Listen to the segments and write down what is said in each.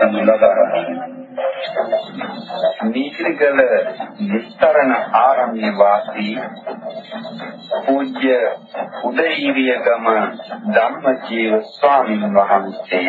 පවත්වනු ලබනවා. නීතිගල නිස්තරණ ආරණ්‍ය වාසී පූජ්‍ය උදේීරියගම ධම්මජීව ස්වාමීන් වහන්සේ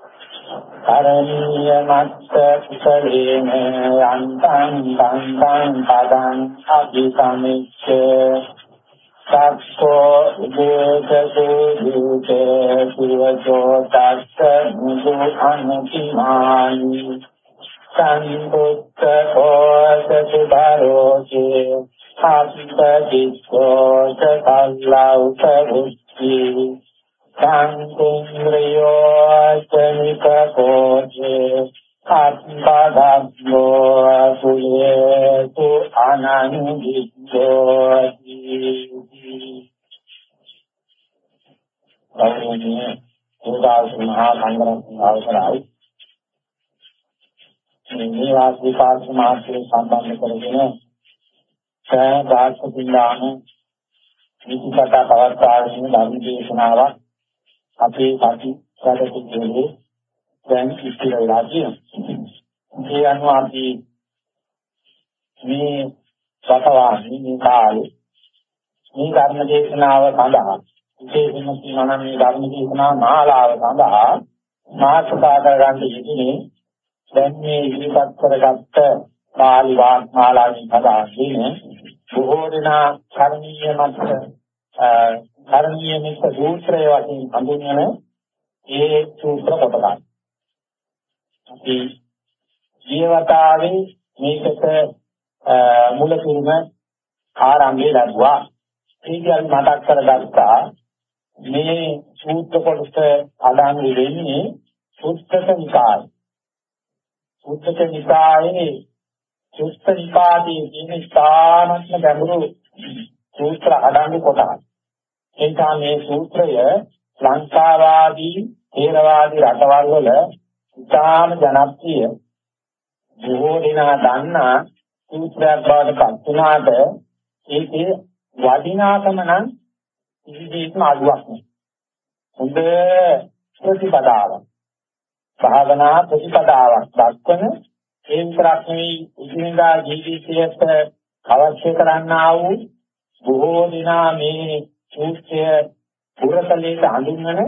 කරණීය මත්ත කුසලේන යන්තං සංසං පදං අභිසමිච්ඡ සක්ඛෝ උදේකතු දුතේ සුවචෝ තස්ස මුදු අනුතිමානි. සංබුද්ධ කෝසතු භරෝචේ ආපිපදිස්සෝ සකල්ලෞක බුද්ධි. සංකුම්්‍රියෝ චනිකෝචේ අත්පාදම්මෝ සුලේතු අනංගිච්ඡෝ ගෞරවනීය උදාස් මහා සංඝරත්න අවසරයි මේ වාස්තු පාර්ශව මාත්‍රේ සම්බන්ධ කරගෙන සෑ දාර්ශ පින්දාන විචිකතා පවත්වාගෙන ධර්ම දේශනාවක් අපේ සති සැලසුම්වලදී දැන් ඉතිරි වෙලා තියෙනවා. ඒ අනුව අපි මේ සතවාදී මේ කාලේ මේ ධර්ම දේශනාව සඳහා විශේෂයෙන්ම කියනවා නම් මේ ධර්ම දේශනා මාලාව සඳහා මාතෘකා කරගන්න යෙදුනේ දැන් මේ ඉදිරිපත් කරගත්ත පාලි වාග්මාලාවෙන් සඳහන් වෙන බොහෝ දෙනා කර්මීය මත කර්මීය මිත්‍ය සූත්‍රය වශයෙන් හඳුන්වන ඒ සූත්‍ර කොටස. අපි ජීවතාවේ මේකට මුල පිරුම ආරම්භය ලැබුවා. ඒකල් මතක් කරගත්තා මේ සූත්‍ර කොටස අදාළ වෙන්නේ සුත්තක නිකාය. සුත්තක නිකායේ සුත්ත නිපාතයේ තියෙන ස්ථානත්ම ගැඹුරු සූත්‍ර අඩංගු කොටස්. ඒ නිසා මේ සූත්‍රය ලංකාවාදී ථේරවාදී රටවල් වල ඉතාම ජනප්‍රිය බොහෝ දෙනා දන්නා සූත්‍රයක් බවට පත් වුණාට ඒකේ වටිනාකම නම් කිසිදෙයක්ම අඩුවක් නෑ. හොඳ ප්‍රතිපදාවක්. භාවනා ප්‍රතිපදාවක් දක්වන ඒ විතරක් නෙවෙයි උදිනදා ජීවිතයට අවශ්‍ය කරන්නා වූ බොහෝ දිනා මේ සූත්‍රය පුරතලයට හඳුන්වන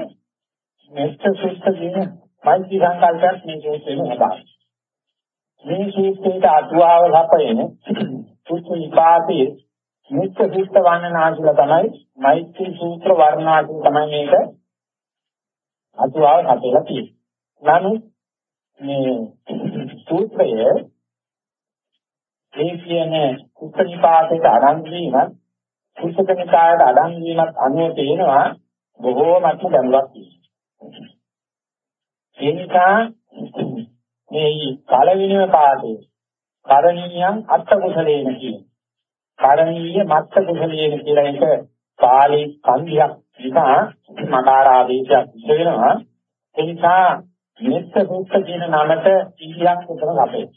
මෙත්ත සූත්‍ර කියන මෛත්‍රී සංකල්පයක් මේ සූත්‍රයෙන් හදාගන්න. මේ සූත්‍රයට අටුවාව ලපයෙන් සූත්‍ර විපාකයේ මෙත්ත සූත්‍ර වර්ණනාශිල තමයි මෛත්‍රී සූත්‍ර වර්ණනාශිල තමයි මේක අටුවාව හදලා තියෙන්නේ. නමුත් මේ සූත්‍රය ඒ කියන්නේ උපනිපාතයට අරන් වීමත් කුසකනිකායට අඩං වීමත් අනුව තේනවා බොහෝමත්ම ගැඹුරක් තියෙනවා. ඒ නිසා මේ පළවෙනිම පාඩේ කරණීයං අත්ත කුසලේන කියන. කරණීය මත්ත කුසලේන කියලා එක පාලි කන්දියක් නිසා මකාරාදේශයක් සිද්ධ වෙනවා. ඒ නිසා මෙත්ත සූත්‍ර කියන නමට ඉලියක් උතර අපේ.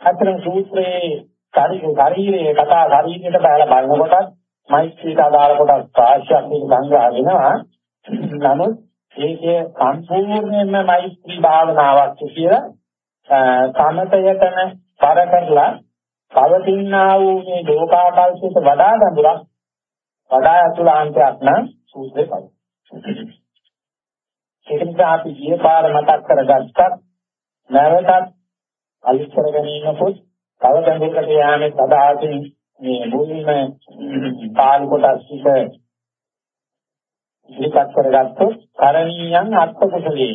අතන සූත්‍රයේ ශරීරයේ කතා ශරීරයට බහලා බලනකොට මෛත්‍රීට අදාළ කොටස් ප්‍රාශ්‍යක් සංග්‍රහ වෙනවා. නමුත් ඒකේ සම්පූර්ණයෙන්ම මෛත්‍රී භාවනාවක් කියලා සමතයතන පර කරලා පවතිනා වූ මේ ලෝකාකල්පයට වඩා ගැඹුරක් වඩා අතුලාන්තයක් නම් සූත්‍රේ පවතී. ඒක නිසා අපි ගිය පාර මතක් කරගත්තත් නැවතත් අලිත් කර ගැනීමකුත් තව ගැඹුරකට යාමේ සදාතින් මේ මුලින්ම පාළි කොටස් ටික ඉදිරිපත් කරගත්තොත් කරණීයන් අත්ත කුසලයේ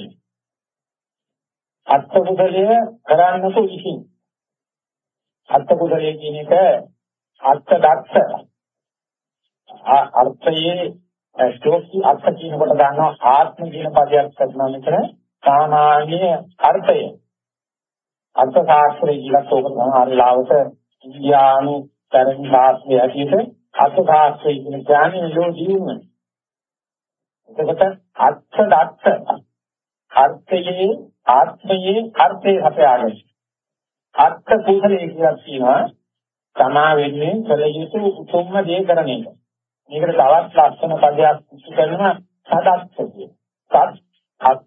අත්ත කුසලය කරන්නකෝ ඉතින් අත්ත කුසලයේ කියන එක අත්ත දක්ෂ. අර්ථයේ ශ්ලෝකී අර්ථ කියන කොට ගන්නවා ආත්ම කියන පදයක් කරනවා මෙතන සාමාන්‍ය අර්ථය. අර්ථ ශාස්ත්‍රය කියලා තෝක තමයි ලාවත ඉන්දියානු තරණ ශාස්ත්‍රය ඇටියට අර්ථ ශාස්ත්‍රය කියන ඥානෙ ලෝ දිනුනේ එතකොට අර්ථ දත්ත අර්ථයේ ආත්මයේ අර්ථය හපයාගෙන අර්ථ කුසලයේ කියලා කියනවා තමා වෙන්නේ කල යුතු උතුම්ම දේ කරන එක. මේකට තවත් ලක්ෂණ පදයක් ඉස්සු කරනවා සදත්ත කිය. සත් අත්.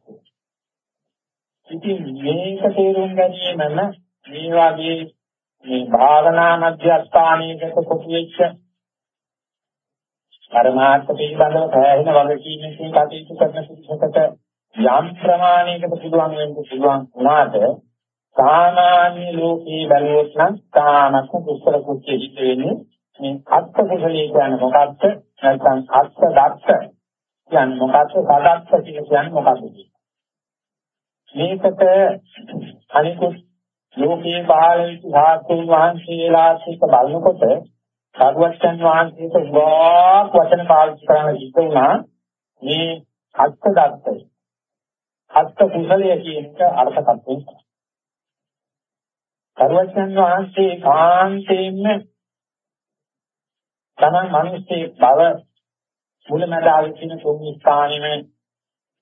ඉතින් මේක තේරුම් ගැනීමම මේ වගේ මේ භාවනා මධ්‍යස්ථානයකට කොටු වෙච්ච පරමාර්ථ පිළිබඳව සෑහෙන වගකීමකින් කටයුතු කරන පිළිසකට යම් ප්‍රමාණයකට පුළුවන් වෙන්න පුළුවන් වුණාට සාමාන්‍ය ලෝකේ බැලුවොත් නම් තාමත් දුෂ්කර කුච්චෙ හිට වෙන්නේ මේ අත්ත කුසලයේ කියන්නේ මොකක්ද? නැත්නම් අත්ත දක්ෂ කියන්නේ මොකක්ද? සදක්ෂ කියන්නේ මොකක්ද? මේකට අනිකුත් ලෝකේ පහළ ඉතිහාසයෙන් වහන්සේලා සිට බලනකොට සාරවත්යන් වහන්සේට ගොඩක් වචන පාවිච්චි කරන්න සිද්ධ වුණා. මේ අත්ත දත්තය අත්ත කුසලය කියන එක අර්ථකථනය. සාරවත්යන් වහන්සේ කාන්තේන්න තමන් මිනිස්සේ බව මුලමදාල් කියන තුන් ස්ථානෙම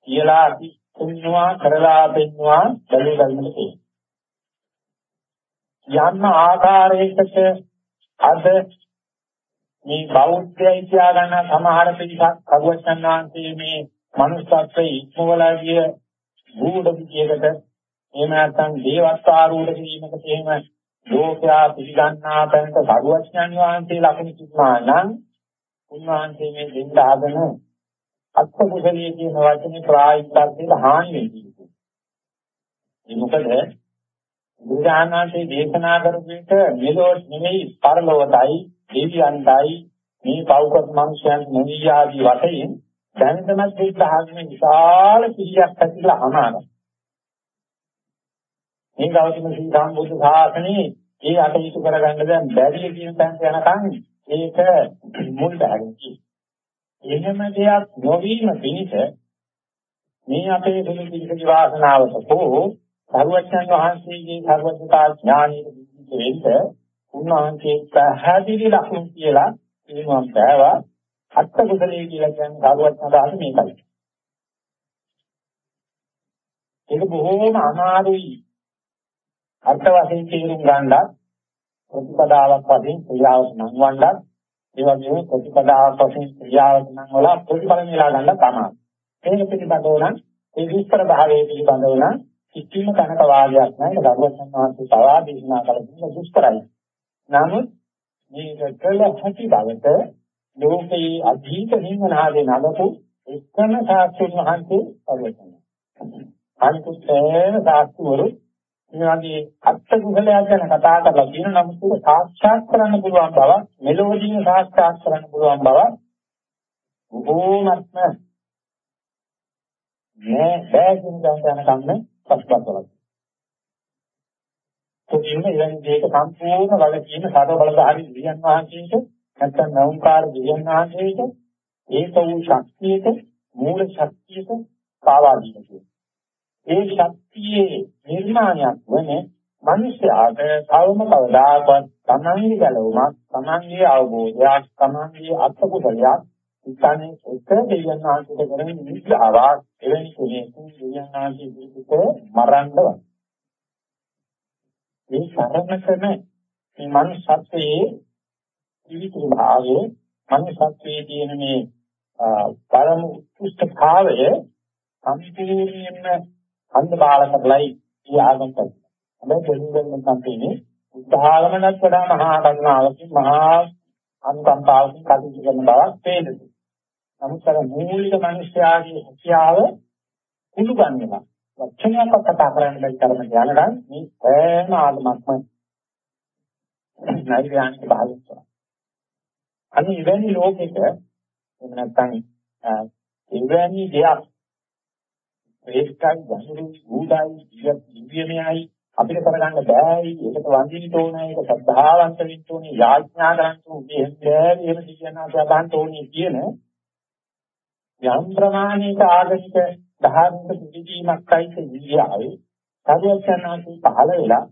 කියලා අපි තුන්වා කරලා පෙන්නවා බැලු ගන්නට තියෙනවා. යම් ආකාරයකට අද මේ බෞද්ධයයි කියා ගන්න සමහර පිටක් කවුවචන් වහන්සේ මේ මනුස්සත්වයේ ඉක්මවලා ගිය භූත විදියකට එහෙම නැත්නම් දේවස්ථාරූඪ කිරීමකට එහෙම ලෝකයා පිළිගන්නා තැනට කවුවචන් වහන්සේ ලකුණු කිව්වා නම් උන්වහන්සේ මේ දෙන්න හදන අත්ත කුසලිය කියන වචනේ ප්‍රායෝගිකව හානි වෙන්නේ. ඒ මොකද බුදුහාමන්සේ දේශනා කරපු එක මෙලොව නෙමෙයි පරලොවටයි දෙවියන්ටයි මේ පෞකත් මනුෂ්‍යයන් නෙවිය ආදී වශයෙන් දැනටමත් බුද්ධ ආගමේ විශාල පිළියක් ඇතිලා අමාරයි. මේ ගෞතම සී සම්බුද්ධ ශාසනයේ ඒ අටයුතු කරගන්න දැන් බැරි කියන තැනට යනකම් ඒක මුල් බැහැගෙන එහෙම දෙයක් නොවීම පිණිස මේ අපේ සුළු පිළිසි වාසනාවට හෝ සරුවච්චන් වහන්සේගේ සර්වඥතා ඥානයේ විදිහට වෙන්න උන්වහන්සේ පැහැදිලි ලක්ෂණ කියලා කියනවා බෑවා අත්ත කුසලයේ කියලා කියන්නේ සරුවච්චන් අදහස මේකයි. ඒක බොහෝම අමාරුයි අර්ථ වශයෙන් තේරුම් ගන්නත් ප්‍රතිපදාවක් වශයෙන් ක්‍රියාවට නංවන්නත් ඒ වගේම ප්‍රතිපදාවක් වශයෙන් ක්‍රියාවට නංවල ප්‍රතිඵල නෙලා ගන්න තමයි. ඒක පිළිබඳව නම් ඒ විස්තර භාවයේ පිළිබඳව නම් කිසිම කනක වාදයක් නැහැ. ඒක දරුවන් වහන්සේ පවා දේශනා කළ දුන්න දුෂ්කරයි. නමුත් මේ කළ හැකි බවට ලෝකයේ අධික හිමනාදේ නඩපු එකම සාස්ත්‍රුන් වහන්සේ පරිවර්තනය. අනිකුත් සෑම සාස්ත්‍රවරු මේ වගේ අත්ත කුසලයක් ගැන කතා කරලා කියන නමුත් ඒක සාක්ෂාත් කරන්න පුළුවන් බව මෙලොවදීම සාක්ෂාත් කරන්න පුළුවන් බව බොහෝමත්ම මේ බෑකින් ගන්න කන්න පස්පස්වල. කොටින්ම ඉතින් මේක සම්පූර්ණ වල කියන සාර බලධාරී දිව්‍යන් වහන්සේට නැත්නම් නෞකාර දිව්‍යන් වහන්සේට ඒක වූ ශක්තියට මූල ශක්තියට පාවාදීන කියනවා. ඒ ශක්තියේ නිර්මාණයක් වනේ මිනිස්යාට තවම කවදාකවත් තමන්ගේ ගැලවීමක් තමන්ගේ අවබෝධයක් තමන්ගේ අත්කුසලයක් ඉස්සන්නේ එක දෙවියන් වහන්සේට කරන විග්‍රහාවක් එවැනි කෙනෙක් දෙවියන් වහන්සේ පිළිතුර මරන්නව. මේ සරණ කරන මේ මනුෂ්‍යත්වයේ ජීවිත භාවයේ මනුෂ්‍යත්වයේ තියෙන මේ පරම උත්කෘෂ්ඨ භාවය සම්පූර්ණයෙන්ම අන්ධ බාලකලයි කියාගන්න. හැබැයි දෙන්නේ නම් තමයි උදාහරණයක් වඩා මහා කරුණාවකින් මහා අනුකම්පාවකින් කටයුතු කරන බවක් පේනවා. නමුත් අර මූලික මිනිස්යාගේ හැකියාව කුළු ගන්නවා. වචනයක් කතා කරන්න බැරි තරම යනකම් මේ සෑම ආගමක්ම නෛර්යානික භාවයක් කරනවා. අනිත් ඉවැනි ලෝකෙක එහෙම නැත්නම් ඉවැනි දෙයක් ඒකයි ගහරු උදායි දිව්‍යමයයි අපිට කරගන්න බෑයි. ඒකට වඳින්න ඕනේ. ඒක ශ්‍රද්ධාවන්ත වෙන්න ඕනේ. යාඥා කරන්න ඕනේ. එහෙම එහෙම කියනවා ගන්න ඕනේ කියන යම් ප්‍රමාණයක ආගමික ධාර්මික පිළිදීමක්යි කියන්නේ සාධුචනාසී පහළ වෙලා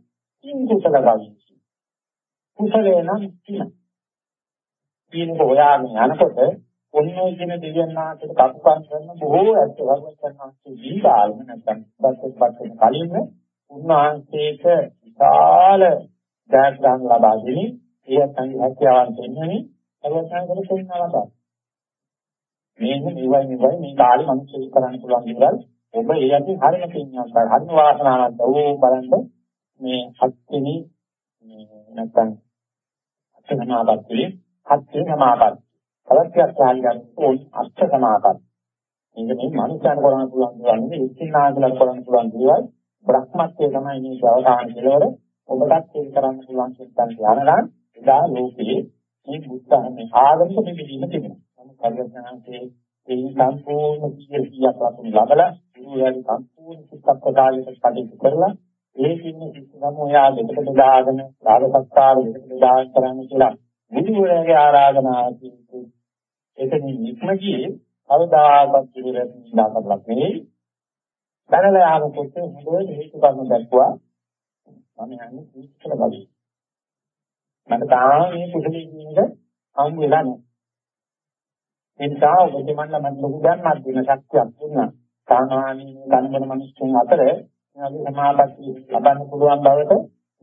කිං කුසල ගවි කුසලේ නම් කියන කියන හොයාගෙන යනකොට ඔන්නේ කියන දෙවියන්ාට කප්පන් කරන බොහෝ ඇත්ත වර්ගයන්ාන්සේ දීපාලම නැත්නම් බස්සපත් වෙන කලින්ම උන්වහන්සේට විශාල ජයග්‍රහණ ලබා දෙනි ඒ සංඝයාවන් දෙන්නේ සර්වඥාන්තර තේනවා මේක නිවයි නිවයි මේ කාලේ මිනිස්සු කරන්න පුළුවන් දේවල්. ඔබ ඒ යටි හරිම පින්නවා හරිම වාසනාවක් ඕ බලන්න මේ හත්වෙනි නැත්නම් අත්ථ සමාපatti හත්වෙනි සමාපatti කලක්ෂයක් සාහිගන්න ඕන අර්ථ සමාපatti මේක මේ මනුස්සයන් කරන්න පුළුවන් දේවල් නෙවෙයි ඉස්සිනාදලා කරන්න පුළුවන් දේවල්. බ්‍රහ්මත්වයේ තමයි මේ අවතාරණ කෙලවර ඔබටත් ඒක කරන්න පුළුවන් කියන ඥානනම් එදා ලෝකයේ මේ බුද්ධ මේ ආගමික පිළිගීම තිබෙනවා කල්යනාන්සේ ඒ සම්පූර්ණ කීර්තියක් ලබන ලබලා ගුරුයාගේ සම්පූර්ණ සිත්ක් ප්‍රදායක කටයුතු කරලා ඒකින් සිස්සම ඔයා දෙකට බෙදාගෙන රාගසත්කාර දෙකට බෙදාගෙන කරන්න කියලා ගුරුවරයාගේ ආරාධනාවකින් එතනින් නික්මගියේ අවදාගත් පිළිවෙලින් දාපලක් නෙවෙයි දැනලා ආවකොට හොඳට හේතු කරුණු දැක්ුවා මම යන්නේ ඉස්සර ගලී මට තාම මේ කුසලයේ කියන්නේ හම්බ වෙලා නැහැ ඒ නිසා ඔබ දෙමන්න මම ලොකු දැන්මක් දෙන ශක්තියක් දුන්නා. සාමාන්‍ය ධනබන මිනිස්සුන් අතර මේ සමාපatti ලබන්න පුළුවන් බවට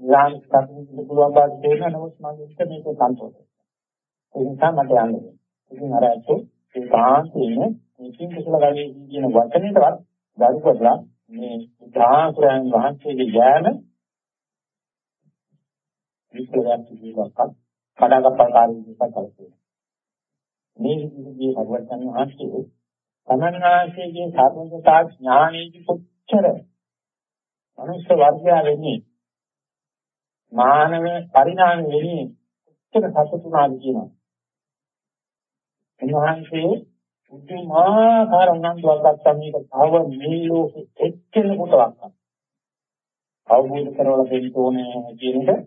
ඥාන ස්ථාපිත පුළුවන් බවට තේරෙන නමුත් මම ඉස්ස මේක සන්තෝෂයි. ඒ නිසා මට යන්න. ඉතින් අර ඇත්තෝ ඒ කාන්තේන මේකින් කුසල ගාමී කියන වචනේටවත් ගරු කරලා මේ ධාතුරයන් වහන්සේගේ ඥාන විස්තරයක් කියනකත් කඩාකප්පල්කාරී විස්තර කරලා මේ විදිහේ භගවතුන් වහන්සේ තමන්වාසේගේ සර්වඥතා ඥානයේ කොච්චර මනුෂ්‍ය වර්ගය වෙන්නේ මානව පරිණාම වෙන්නේ කොච්චර සතුටුනාද කියනවා. එනවාන්සේ උතුමාකාර උනන්දුවක් ගත්තා මේක තව මේ ලෝකෙ එක්කෙනෙකුටවත් අවබෝධ කරවලා දෙන්න ඕනේ කියන එක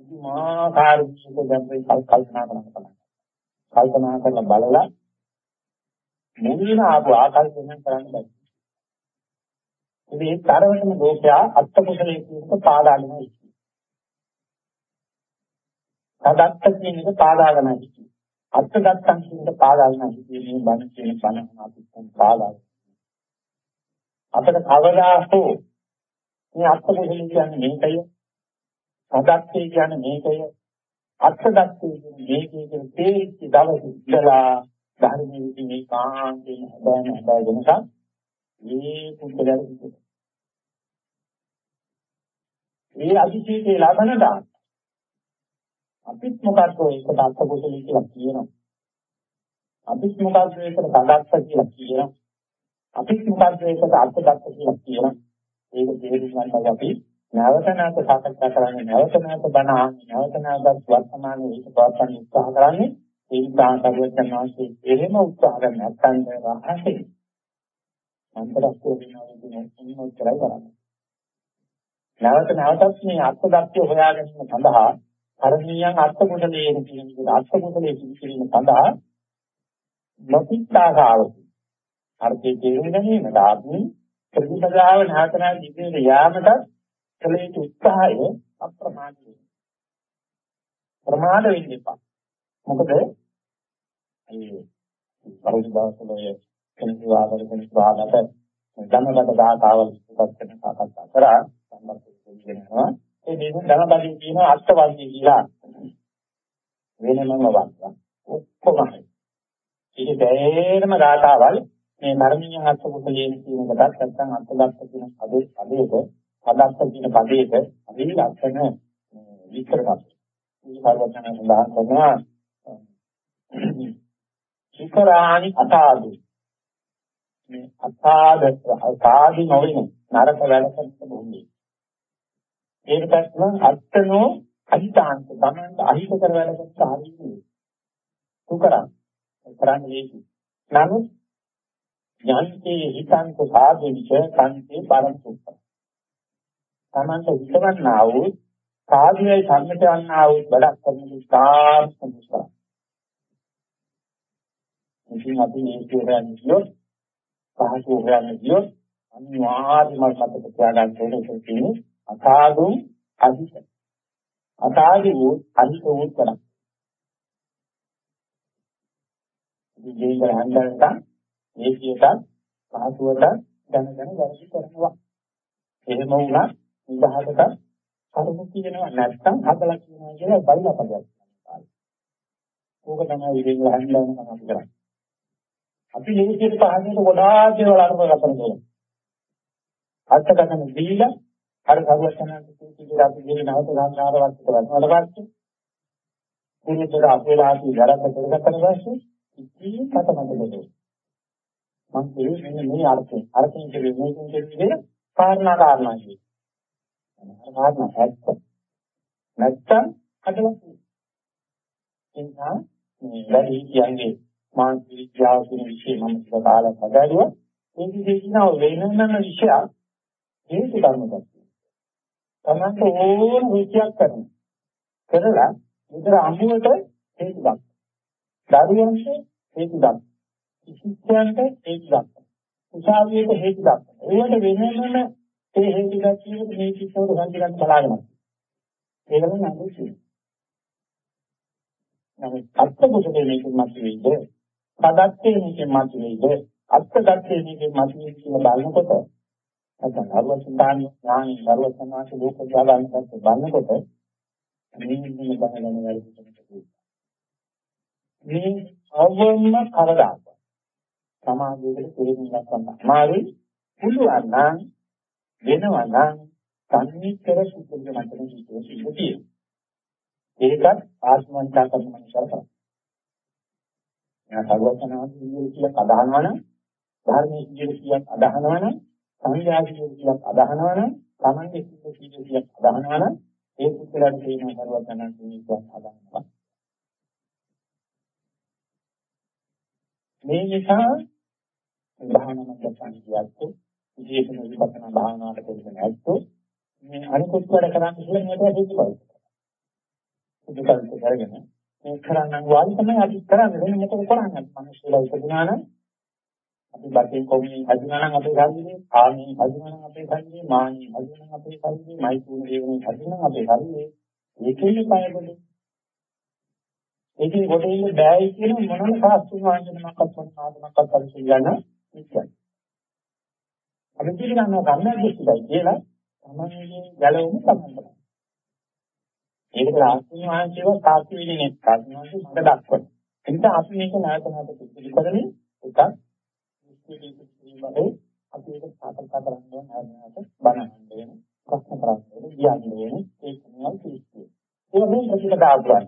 උතුමාකාර විශ්ව දැන් කල්පනා කරනවා. කල්පනා කරලා බලලා මුලින්ම ආපු ආකල්පයෙන් කරන්න බෑ. ඉතින් තරවෙනම ලෝකයා අත්කුසලයේ කියනක පාදාගෙන ඉන්නේ. සදත්ත කියන එක පාදාගෙන ඉන්නේ. අත්දත්තන් කියන එක පාදාගෙන ඉන්නේ. මේ බණ කියන බණ අපිට පාදාගෙන. අපිට කවදා හෝ මේ අත්කුසලයේ කියන්නේ මේකය. සදත්තේ කියන්නේ මේකය. අත්දැක්කේ මේකේ කියන තේරිච්ච දවස් ඉඳලා ධර්මයේ විදිහේ කාන්තේ හදාගෙන හදාගෙන නිසා මේ පුද්ගලයාට මේ අධිචේතේ ලබනදා අපිත් මොකක්ද ඒකට අත්කුසල කියලා කියනවා? අපිත් මොකක්ද ඒකට සදාත්ත කියලා කියනවා? අපිත් මොකක්ද ඒකට අත්දැක්ක කියලා කියනවා? ඒක තේරුම් ගන්නයි අපි නැවත නැවත සාකච්ඡා කරන්නේ නැවත නැවත බණ අහන්නේ නැවත නැවත වර්තමානයේ ඒක පවත්වන්න උත්සාහ කරන්නේ ඒ සාකච්ඡා වාසේ එහෙම උත්සාහ කරන්නේ නැත්නම් රහසේ අන්තරස්තර වෙනවා උත්තරයි කරන්නේ. නැවත නැවතත් මේ අර්ථදක්ෂ හොයා ගැනීම සඳහා කර්මීයන් අර්ථ කුසලයේ කියන විදිහට අර්ථ කුසලයේ කිරීම සඳහා නොකිටාගාව අර්ථයේ තේරුම් ගැනීමට ආත්මී ප්‍රතිපදාව නැවත නැවත ඉදිරියට යාමට කළ යුතු උත්සාහය අප්‍රමාද වෙනවා. ප්‍රමාද වෙන්න එපා. මොකද මේ පරිසරවල කෙනෙක් වාදවල කෙනෙක් වාදකට ධනකට දාතාවල් ඉස්සත් කරන සාකච්ඡා කරා සම්බන්ධ වෙනවා. ඒ දෙන්න ධනබලින් කියන අර්ථවාදී කියලා වෙනමම වාක්‍ය. ඔක්කොම. ඒක දෙයරම දාතාවල් මේ ධර්මීය අර්ථ කුසලයෙන් කියන එකත් නැත්නම් අර්ථ දක්ෂ කියන පදේ පදේක පදස්ස කියන පදේක අපි ලක්ෂණ විස්තර කරනවා. මේ සර්වඥයන් සඳහන් කරනවා සුකරාණි අසාදු මේ අසාද අසාදි නොවන නරක වැඩ කරන භූමිය. ඒකත් නම් අත්තනෝ අහිතාන්ත තමන්ට අහිත කර වැඩ කරන හරියි. සුකරා කරන්නේ නමුත් යන්තේ හිතන්ත සාධිවිච කන්තේ පරන්තුප්ප. තමන්ට හිතවන්නා වූ සාධියයි සම්මත වන්නා වූ වැඩක් කරන කාර්ය සම්පූර්ණ. ඉතින් අපි මේ කියන්නේ කියොත් පහසු හොයන්න කියොත් අනිවාර්යයෙන්ම මතක තියාගන්න ඕනේ කියන්නේ අසාදු අධික. අසාදු වූ අධික වූ කරක්. ඉතින් ජීවිත හන්දරට මේකියට පහසුවට දැනගෙන වැඩි කරනවා. එහෙම වුණා නිදහසට කරුණු කියනවා නැත්නම් හදලා කියනවා කියලා බයිලා පදයක්. ඕක තමයි ඉතින් හන්දරන තමයි කරන්නේ. අපි නිවිසිට පහකට ගොඩාක් දේවල් අරගෙන ගන්නවා. අර්ථකථන දීලා අර සර්වඥාන්සේ කියන අපි කියන නැවත සංසාරවත් කරනවා. ඊට පස්සේ පුරුතර අපේලාති ගරක කරගත්තට පස්සේ ඉතින් කතමද දෙන්නේ. මම කියන්නේ මෙන්න මේ අර්ථය. අර්ථයෙන් කියන්නේ මේකෙන් කියන්නේ කාරණා කාරණා කියන්නේ. කාරණා ඇත්ත. නැත්තම් අදලා තියෙනවා. මේ වැඩි කියන්නේ මානසික විද්‍යාව කියන විෂය මම කාලයක් හදාගුවා. මේ විදිහේ කියනවා වෙනම විෂයක් හේතු ධර්ම දක්වනවා. තමන්ට ඕන විෂයක් කරනවා. කරලා විතර අමුවට හේතු දක්වනවා. දරුවන්ට හේතු දක්වනවා. ශිෂ්‍යයන්ට හේතු දක්වනවා. උසාවියට හේතු දක්වනවා. ඒවට වෙනම ඒ හේතු දක්වීමේ මේ කිසිවක සංකල්ප බලාගෙන. ඒකම නෑ නමුත් අත්ත කුසලයේ මේකෙන් මතුවේද පදත්තේ මේකෙන් මතුවේද අත්දත්තේ මේකෙන් මතුවේ කියලා බලනකොට නැත්නම් අරවසුන්දාන ඥානි අරවසනාට ලෝක ඥානකට බලනකොට මේ නිදින බහගෙන වැඩි මේ අවවන්න කරදාක සමාජයකට තේරුම් ගන්න අමාරුයි පුළුවන් නම් වෙනවා නම් සංනිකර සුදුසු මතන සිද්ධ තියෙනවා. ඒකත් ආත්මන්තා කරන මනසට. එයා සර්වඥාන්සේ කියන අදහනවා නම් ධර්මයේ කියන කියන අදහනවා නම් සංඥාගේ කියන අදහනවා නම් තමන්ගේ කියන කියන අදහනවා නම් ඒ පුත්‍රයන් කියන සර්වඥාන්සේ කියන අදහනවා. මේ නිසා භාවනා මතසන්තියත් විශේෂම විපස්සනා භාවනාවට දෙන්න නැත්තෝ මේ අනිකුත් වැඩ කරන්න කියලා මේකට හේතුවයි. සුදුකල්ප කරගෙන මේ කරන්න වාලි තමයි අපි කරන්නේ වෙන මොකද කරන්නේ මිනිස්සුලා ඉපදුනා නම් අපි බටේ කොමින් හදුනා නම් අපේ කල්ලි ආමි හදුනා නම් අපේ කල්ලි මානි හදුනා නම් අපේ කල්ලි මයිතුන් දේවනේ හදුනා නම් අපේ කල්ලි ඒකෙන්නේ පයබලේ ඒකේ කොට ඉන්න බෑයි කියන මොනම සාස්ත්‍රීය වාංශනමක්වත් මොනවාදමක්වත් පරිශීලන ඉච්ඡා අපි පිළිගන්නවා කර්මයක් කියලා තමයි ගැලවෙන්නේ තමයි ඒකට ආස්තින වහන්සේව සාක්ෂි වෙන්නේ නැහැ. සාක්ෂි මඟ දක්වන. ඒ නිසා අපි මේක නැවත නැවත පිළිපදන්නේ එකක් විශ්ලේෂණය අපි ඒක සාකච්ඡා කරන්න ඕන නැවත බලන්න වෙන ප්‍රශ්න කරන්න ඕන කියන්න වෙන ඒ කෙනෙක් කිව්වේ. ඒ වගේ ප්‍රතිපදාව ගන්න.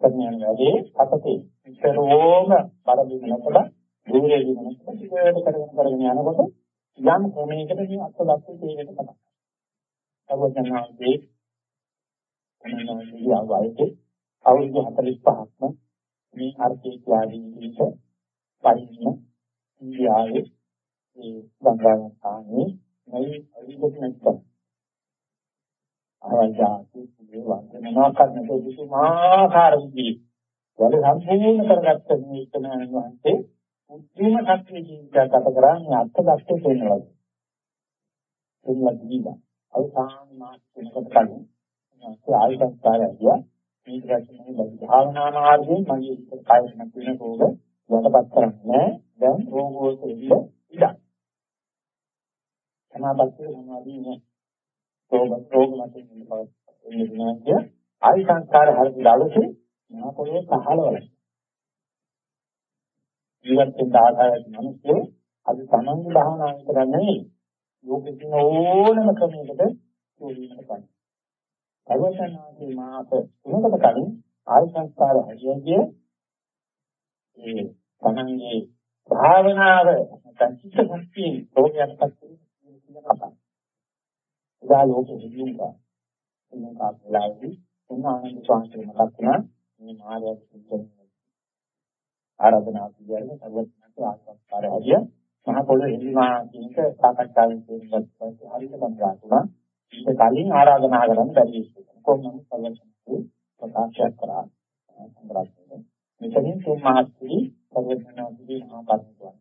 ප්‍රඥාන වැඩි අපතේ ඉතරෝම බරදින නැතලා දුරේ දින ප්‍රතිපදාවට කරගෙන කරගෙන යනකොට යම් ක්‍රමයකට මේ අත්දැකීම් තේරෙන්න පටන් ගන්නවා. අවසන්නාදී මොනවාදී අවයිද අවුරුදු 45ක්ම මේ අර්ථය කියලාදී විදිහට පරිණ ඉන්දියාවේ ඒ ගංගාවතානේ මේ අවිගත නැත්නම් ආයජාති මේ වන්දනා කරන දුසුමාකාර විදිහට වැඩ සම්පූර්ණ කරගත්ත මේ ඉතනන් වහන්සේ උද්දීම ශක්තිය ජීවිතය ගත කරන්නේ අර්ථ දක්ෂ වෙනවා. එන්න දීලා. අවසාන මාස වෙනකොට කලින් ආයතනකාරය කියා මේක රැකෙන්නේ බයි භාවනා මාර්ගයෙන් මගේ කායයක් වෙන රෝග යටපත් කරන්නේ දැන් රෝග වලට ඉන්න ඉඩ. සමාපත්තිය සමාධිය නේ. රෝග රෝග මත ඉන්න බව එන්නේ ආයතනකාර හරියට දාලසේ මහා පොළේ පහළවල. ජීවිතෙන් ආදායක මිනිස්සු අද තමන්ගේ භාවනා කරන්නේ ලෝකෙකින් ඕනම ක්‍රමයකට යොමුවෙන්න අවසනාදී මාස තුනකට කලින් ආය සංස්කාර හැදියගේ ඒ තමන්ගේ භාවනාව නැත්නම් චිත්ත ශක්තිය රෝගයක් පස්සේ කියන කතාව. එදා ලෝකෙ හිදුවා. එන්න කාලෙලාදී එන්න ආනන්ද ස්වාමීන් මතක් වුණා මේ මාර්ගය සිද්ධ ආරාධනා කියන්නේ සර්වඥාන්සේ ආස්වාස්කාර හැදියා මහ පොළොවේ එළිමා කියනක සාකච්ඡාවෙන් තේරුම්ගත්තා හරියට සම්බන්ධුණා ඊට කලින් ආරාධනා කරන්න බැරි කොහොමද? සර්වඥාන්සේ ප්‍රකාශ කරා. සම්බන්ධයෙන් මෙතනින් තුන් මාසෙදී සර්වඥාන්සේ මහා පරිපූර්ණ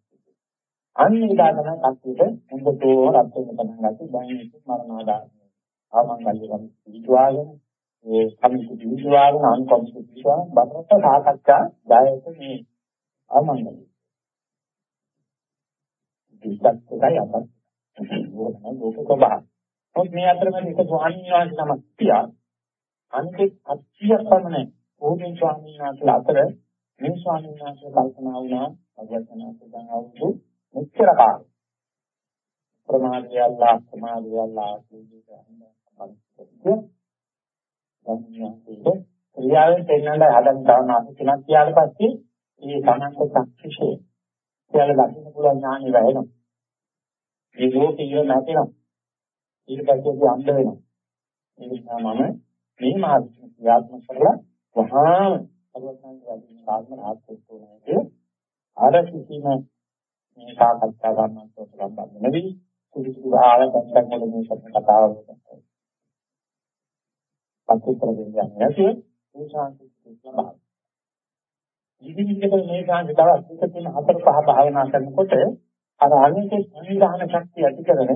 අන්නේ දාන කප්පියට හොඳටෝ රත් වෙන පටන් ගත්තා දැන් ඉති මරණාදාන ආමංගල්‍ය කම් විද්වාගෙන ඒ කමිටු විද්වාගෙන අන්කොමිටු විද්වාගෙන බරපතල සාකච්ඡා දායක මේ ආමංගල්‍ය. දෙකක් එකයි අපත්. ඕනම ලෝක ස්වභාවය. මොකද මේ අතරමැද එක ස්වාමීන් වහන්සේ නමක් තියා අනිත් අත්‍ය පමණ ඕනේ ස්වාමීන් වහන්සේ අතර මේ ස්වාමීන් වහන්සේ කල්පනා වුණා අගතනාට දැන් අවුරුදු මෙච්චර කාලෙ ප්‍රමාදය අල්ලා ප්‍රමාදය අල්ලා කියන්නේ ක්‍රියාවෙන් දෙන්නට හදන් ගන්න අපි තුනක් කියාට පස්සේ මේ සමන්ත සක්ෂිෂේ කියලා දකින්න පුළුවන් ඥානෙ වැහෙනවා. මේ ලෝකේ ඉව නැතිනම් ඊට පස්සේ අපි අන්ධ වෙනවා. ඒ නිසා මම මේ මාර්ගය ක්‍රියාත්මක කරලා වහාම අරවසන් වැඩි සාධන රාජ්‍යත් උනේ අර කිසිම මේ සාකච්ඡා ගන්නත් සම්බන්ධ නෙවෙයි. සුදුසු ආයතන වල මේ කතාව පත්‍රිකර දෙන්නේ නැතුව ඒ ශාන්ති ස්වභාවය ජීවිතේ මේ ගාන දවස් දෙක තුන හතර පහ භාවනා කරනකොට අර අනිත්‍ය සංවිධාන ශක්තිය ඇති කරන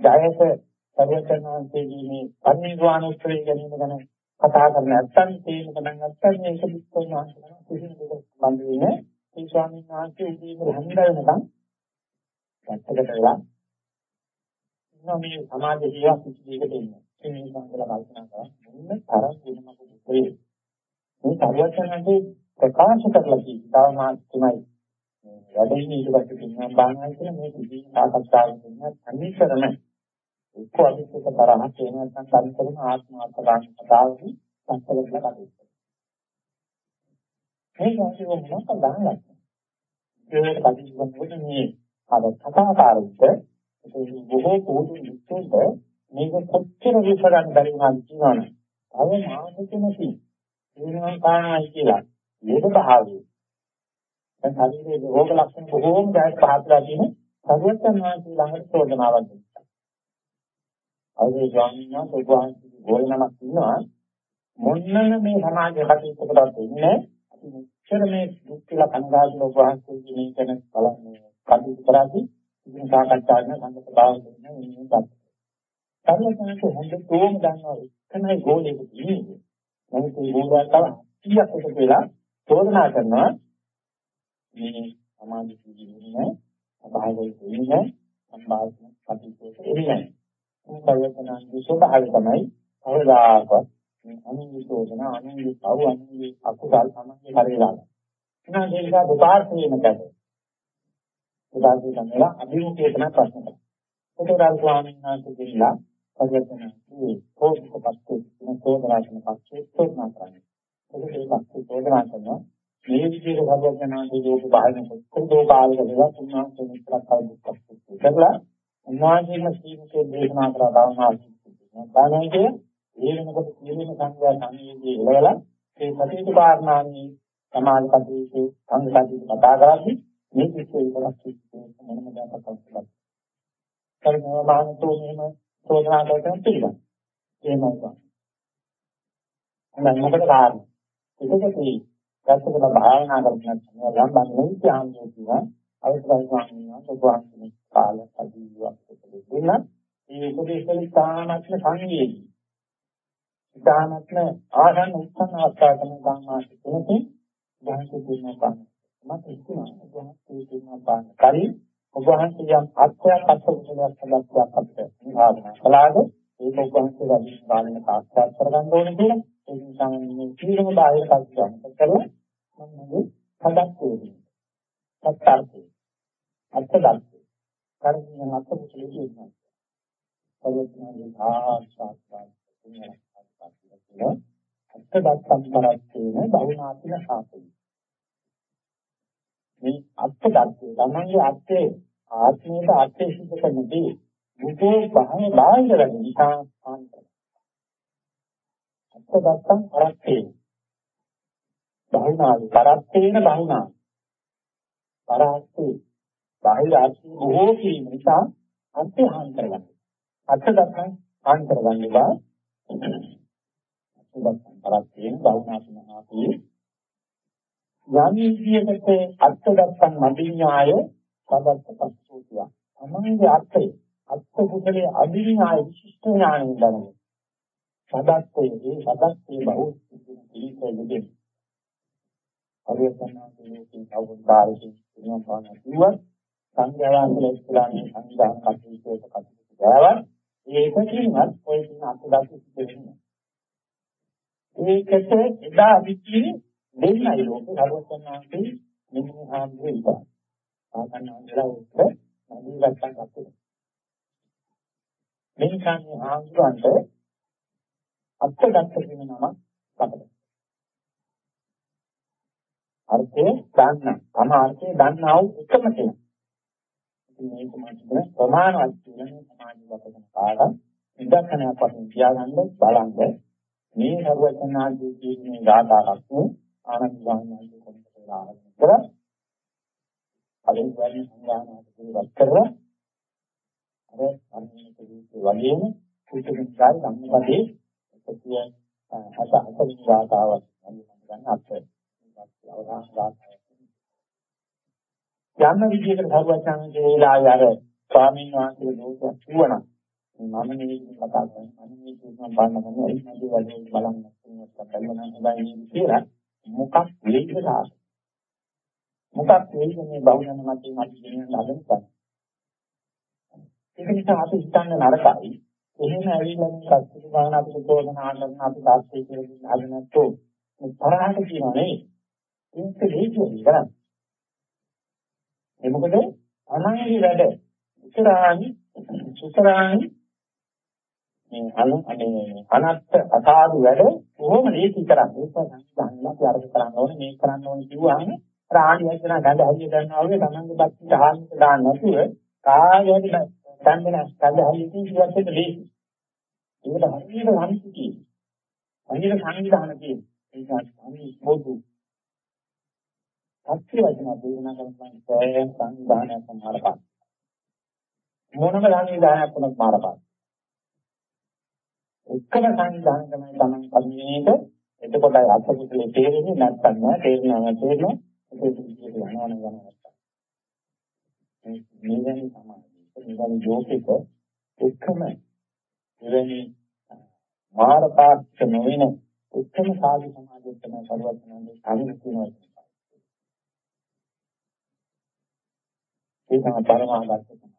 ජයස සර්වචනාන්තයේ මේ අනිවාර්ය උත්තරය ගැනීම ගැන කතා කරන නැත්නම් තේරුම් ගන්න නැත්නම් මේක විස්තර නාශන කිසිම දෙයක් සම්බන්ධ වෙන්නේ ඒ ස්වාමීන් වහන්සේ උදේ හඳ වෙනකන් පැත්තකට වෙලා ඉන්න මේ සමාජ ජීවත් කිසි දෙයකට ඉන්නේ ඒ නිසා කියලා කල්පනා කරා මොන තරම් වෙනමද මේ සර්වචනාන්තයේ ප්‍රකාශ කරලා තියෙනවා මාත්‍මයි වැඩිම ඊට පස්සේ කියනවා බාහනයි කියලා මේ කිසි සාකච්ඡාවක් දෙන්න සම්නිකරණ එක්ක අදිස්සික තරහක් එහෙම නැත්නම් පරිසරම ආත්මාර්ථකාම කතාවකින් සංකල්පලා කටයුතු මේ වාසිය මොනවද දාන්නේ ඒකට කටයුතු කරනකොට මේ අර කතාකාරෙක් බොහෝ පොදු විශ්වද මේක කොච්චර විශ්ලේෂණ බැරි වුණාද කියනවනේ තව මානසිකම තියෙනවා වෙනවා කාණයි කියලා මේක භාවය. දැන් ශරීරයේ රෝග ලක්ෂණ බොහෝම දැක් පහත්ලා තියෙන සර්වඥාන් වහන්සේ ළඟට චෝදනාවක් දෙනවා. අවුරුදු ස්වාමීන් වහන්සේ වහන්සේ ගෝලනමක් ඉන්නවා මොන්නන මේ සමාජ කටයුතු කරලා ඉන්නේ අපි මෙච්චර මේ දුක් කියලා කනගාටු ඔබ වහන්සේ කියන කෙන බලන්නේ කටයුතු කරාදී ඉතින් සාකච්ඡා කරන සංගත භාවය දෙන්නේ මේ පැත්ත. සර්වඥාන්සේ හොඳටම දන්නවා එකමයි ගෝලෙක ඉන්නේ. නමුත් මේ ගෝලයා තව 100ක් එකතු වෙලා චෝදනා කරනවා මේ සමාධි ජීවිතේ අභාවයේ ඉන්නේ සම්බාධන කටයුතු ඉන්නේ. මේ පරිවර්තනයේ ස්වභාවය තමයි අවදාකවත් අනුන්ගේ චෝදන අනුන්ගේ පව අනුන්ගේ අකුසල් සමන්ගේ කරේලා. එහෙනම් ඒක දෙපාර්ශ්වයේම කැද. උදාහරණයක් තමයි අභිමුඛයේ තමයි ප්‍රශ්න කරන්නේ. ඒකෝරල් ස්වාමීන් වහන්සේ දෙන්නා පරිවර්තනයේ පොත්පත් කියන චෝදනාත්මක පක්ෂේ චෝදනා කරන්නේ. ඒක ඒකත් චෝදනා කරනවා මේ විදිහට සර්වඥාන්සේ ලෝක බාහිර කොච්චර කාලයක ඉඳලා උන්වහන්සේ මෙච්චර කාල දුක්ඛ කරලා උන්වහන්සේම සීමිතේ දේශනා කරලා දානවා බාහිරයේ ඒ වෙනකොට සියලුම සංඝයා සංයේදී ඉලවලා ඒ කටයුතු කාරණානි සමාජ කටයුතු සංඝ කටයුතු කතා කරද්දී මේ කිසිම ඉවරක් කිසිම මොනම දෙයක් කරන්නේ කරනවා මානතෝ මෙහෙම චෝදනා කරන පිළිගන්න. එහෙමයි. මම මොකද කාරණා ඒකදී දැක්කම භාවනා කරන යම් බන්නේ ඥානය කියන අවශ්‍යයි ස්වාමීන් වහන්සේ කාලය අදීවක් දෙන්න. මේ උපදේශවල තානත්ම සංවේදී. දානත්ම ආහන උත්සන්න අවස්ථාව තමයි ධම්මාසි තුනකින් ධාතු දෙන්නවා මත ඉක්ුණා ධාතු දෙන්නවා කරි. ඔබ වහන්සේ යම් අත්‍යයක් අත්කුසලයක් සලක්ෂයක් අපිට නිවාදනා කළාද ඒක ඔබ වහන්සේ වැඩි කාලයක සාක්ෂාත් කරගන්න ඕනේ කියලා. ඒ නිසා මේ කීරම බාහිර කල්පනා කරලා මම හදක් වෙන්නේ. සත්‍යාර්ථය. අත්දැකීම. කර්මයන් අත්පුරුෂයේ ඉන්නවා. පරිවර්තනයේ ආශාස්ත්‍රා අත්දත්තම් කරත්තේන බහුනාතින සාපේ මේ අත්දත්තේ තමන්ගේ අත්යේ ආත්මයට අත්යේ සිද්ධ කරනදී මුකේ බාහිර බාහිර වෙන නිසා ආන්ත අත්දත්තම් කරත්තේ බහුනාති කරත්තේන බහුනාති පරාස්තේ බාහිර ආත්ම බොහෝ කිරීම නිසා අත්‍ය හානි කරගන්න. අත්දත්තම් හානි කරගන්න බා සුබත් පරත්තේන බෞනාසනාපි යම් විදියකට අත්දත්තන් මදින්ඥාය සබත් පස්සෝතිය අමංගේ අර්ථය අත්ත කුසලයේ අදින්ඥාය විශිෂ්ට ඥානෙ දරන සදත්තේ ඒ සදත්තේ බහු පිළිපෙළෙන්නේ පරිවර්තනාවේ කවුරුකාරී කියනවා පාන කිව්වත් සංඥාවන්වල ඉස්ලාමී සංඥා කටයුතු කටයුතු ගාවක් ඒකකින්වත් ඔය කියන අත්දැක සිද්ධ වෙන්නේ ඒකට එදා විචිනේ දෙන්නයි ලෝකේ හරවතනාන්තේ මෙන්න ආන්දේ ඉපා. ආකන්නාන්දලා උත්ත නදී ගත්තන් ගත්තේ. මේ කන්නේ ආන්දරන්ට අත්දැක කියන නම අපිට. අර්ථය දන්න. තම අර්ථය දන්නා වූ එකම කෙනා. ඉතින් මේක මාත්‍ර ප්‍රමාණවත් කියන සමාජ වපදන කාරණා ඉදක්ෂණයක් වශයෙන් තියාගන්න බලන්න මේ සර්වඥාදී කියන්නේ ගාථාවක් නේ ආනන්ද සාමණේර කොටස වෙලා ආරම්භ කරා. අදින් වැඩි සංඥානාට පිළිවත් කරලා අර අනිත් කීකේ වගේම කුතුහලයි ධම්මපදේ එකතිය හත හතරින් ගාථාවක් ගන්න අත්ය. යන්න විදිහකට සර්වඥාන්සේ වෙලාවේ අර ස්වාමීන් වහන්සේ ලෝකයක් වුණා. මම නෙවෙයි කතා කරන්නේ මම මේ කියනවා බලන්න මම ඇයි මගේ වැඩේ බලන්න කිව්වත් කල්පනා හදාගෙන කියලා මොකක් වෙයිද සාස මොකක් වෙයිද මේ බෞද්ධන මතයෙන් අපි කියන හදන්න ඒක නිසා අපි හිතන්න නරකයි. එහෙම ඇවිල්ලා මේ සත්‍ය ගාන අපිට චෝදන ආනන්න අපි තාක්ෂේ කියලා හදන්න නැත්තෝ මේ තරහට කියනවා නේ. ඒක දෙයියෝ කරන්නේ ඒ මොකද? අනංගි වැඩ. ඉස්සරහානි සුතරානි මේ අනු මේ අනත්ත අසාදු වැඩ කොහොම ලේසි කරන්නේ? ඒක සංස්කරණලා අපි අරගෙන කරන්න ඕනේ මේක කරන්න ඕනේ කිව්වම ප්‍රාණිය කියන ගඳ හරිය ගන්නවා වගේ තමන්ගේ බක්තිට හාන්ත දාන්න නැතුව කායයට ගන්දන ගඳ හරිය කිව්වත් ඒක ලේසි ඒකට හරියට සම්පූර්ණයි හරියට සංවිධානය කියන ඒක තමයි පොදු සත්‍ය වචන දේශනා කරන සෑම සංවිධානයක් සම්මාරපත් මොනම සංවිධානයක් වුණත් මාරපත් එකම සංවිධානය තමයි Taman කර්මයේද එතකොට අත්කුසලේ තේරෙන්නේ නැත්නම් නෑ තේරෙනවා තේරෙනවා ඒක විදිහට යනවා නම් යනවා මේ වෙනි තමයි මෙවැනි ජෝතික එකම මෙවැනි මාර්ගාක්ෂ නොවන එකම සාධු සමාජයක් තමයි පරිවර්තනයේ සම්පූර්ණ වෙනවා ඒ තමයි පරමාර්ථය තමයි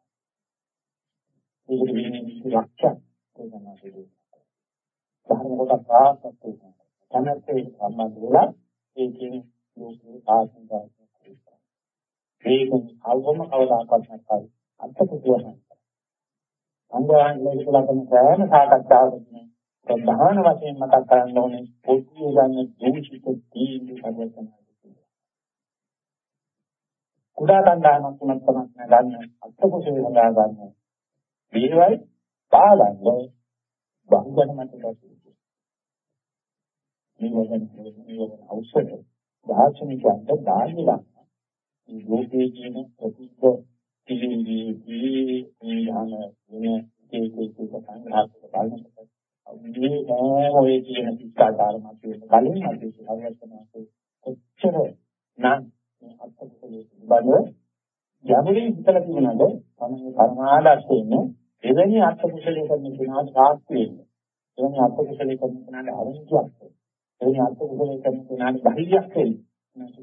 ඒක විදිහේ ලක්ෂණ ඒක තමයි ධර්ම කොට ප්‍රාප්ත වෙනවා. කනත්තේ සම්බන්ධ වෙලා ඒකෙන් ලෝකේ ආත්ම ධර්ම මේකෙන් අවම කවදාකවත් නැත්නම් අත්පුතුවහන්. අංගයන් ලෝකලා කරන ප්‍රාණ සාකච්ඡාවකදී ප්‍රධාන වශයෙන් මතක් කරන්න ඕනේ පොත්තිය ගන්න දූෂිත තීන්දුව පරිවර්තනයි. කුඩා කණ්ඩායමක් තුනක් තමයි ගන්න අත්පුතුවේ හදා ගන්න. මේවයි පාලන්න බහුගණ මතකයි. මේ වගේ මේ වගේ ඖෂධ දාර්ශනිකයන්ට දාන්නේ මේ ලෝකයේ කියන ප්‍රතිපද පිළිවිදී ඥාන වෙන ඒකේ සංඝාත බලනකොට මේ ඔය කියන පිටාකාර මත කලින් අපි අවශ්‍යනාසේ කොච්චර නම් අත්පොතේ බල යමුනේ හිතලා තියෙනද තමයි කර්මාදර්ශයෙන් එවැනි අත්පොතේ කරන කෙනාට සාස්ත්‍ය වෙන්නේ එවැනි අත්පොතේ කරන කෙනාට අරමුණක් එවැනි අර්ථ කුසලයේ කරන කෙනාට ධෛර්යයක් වෙන්නේ.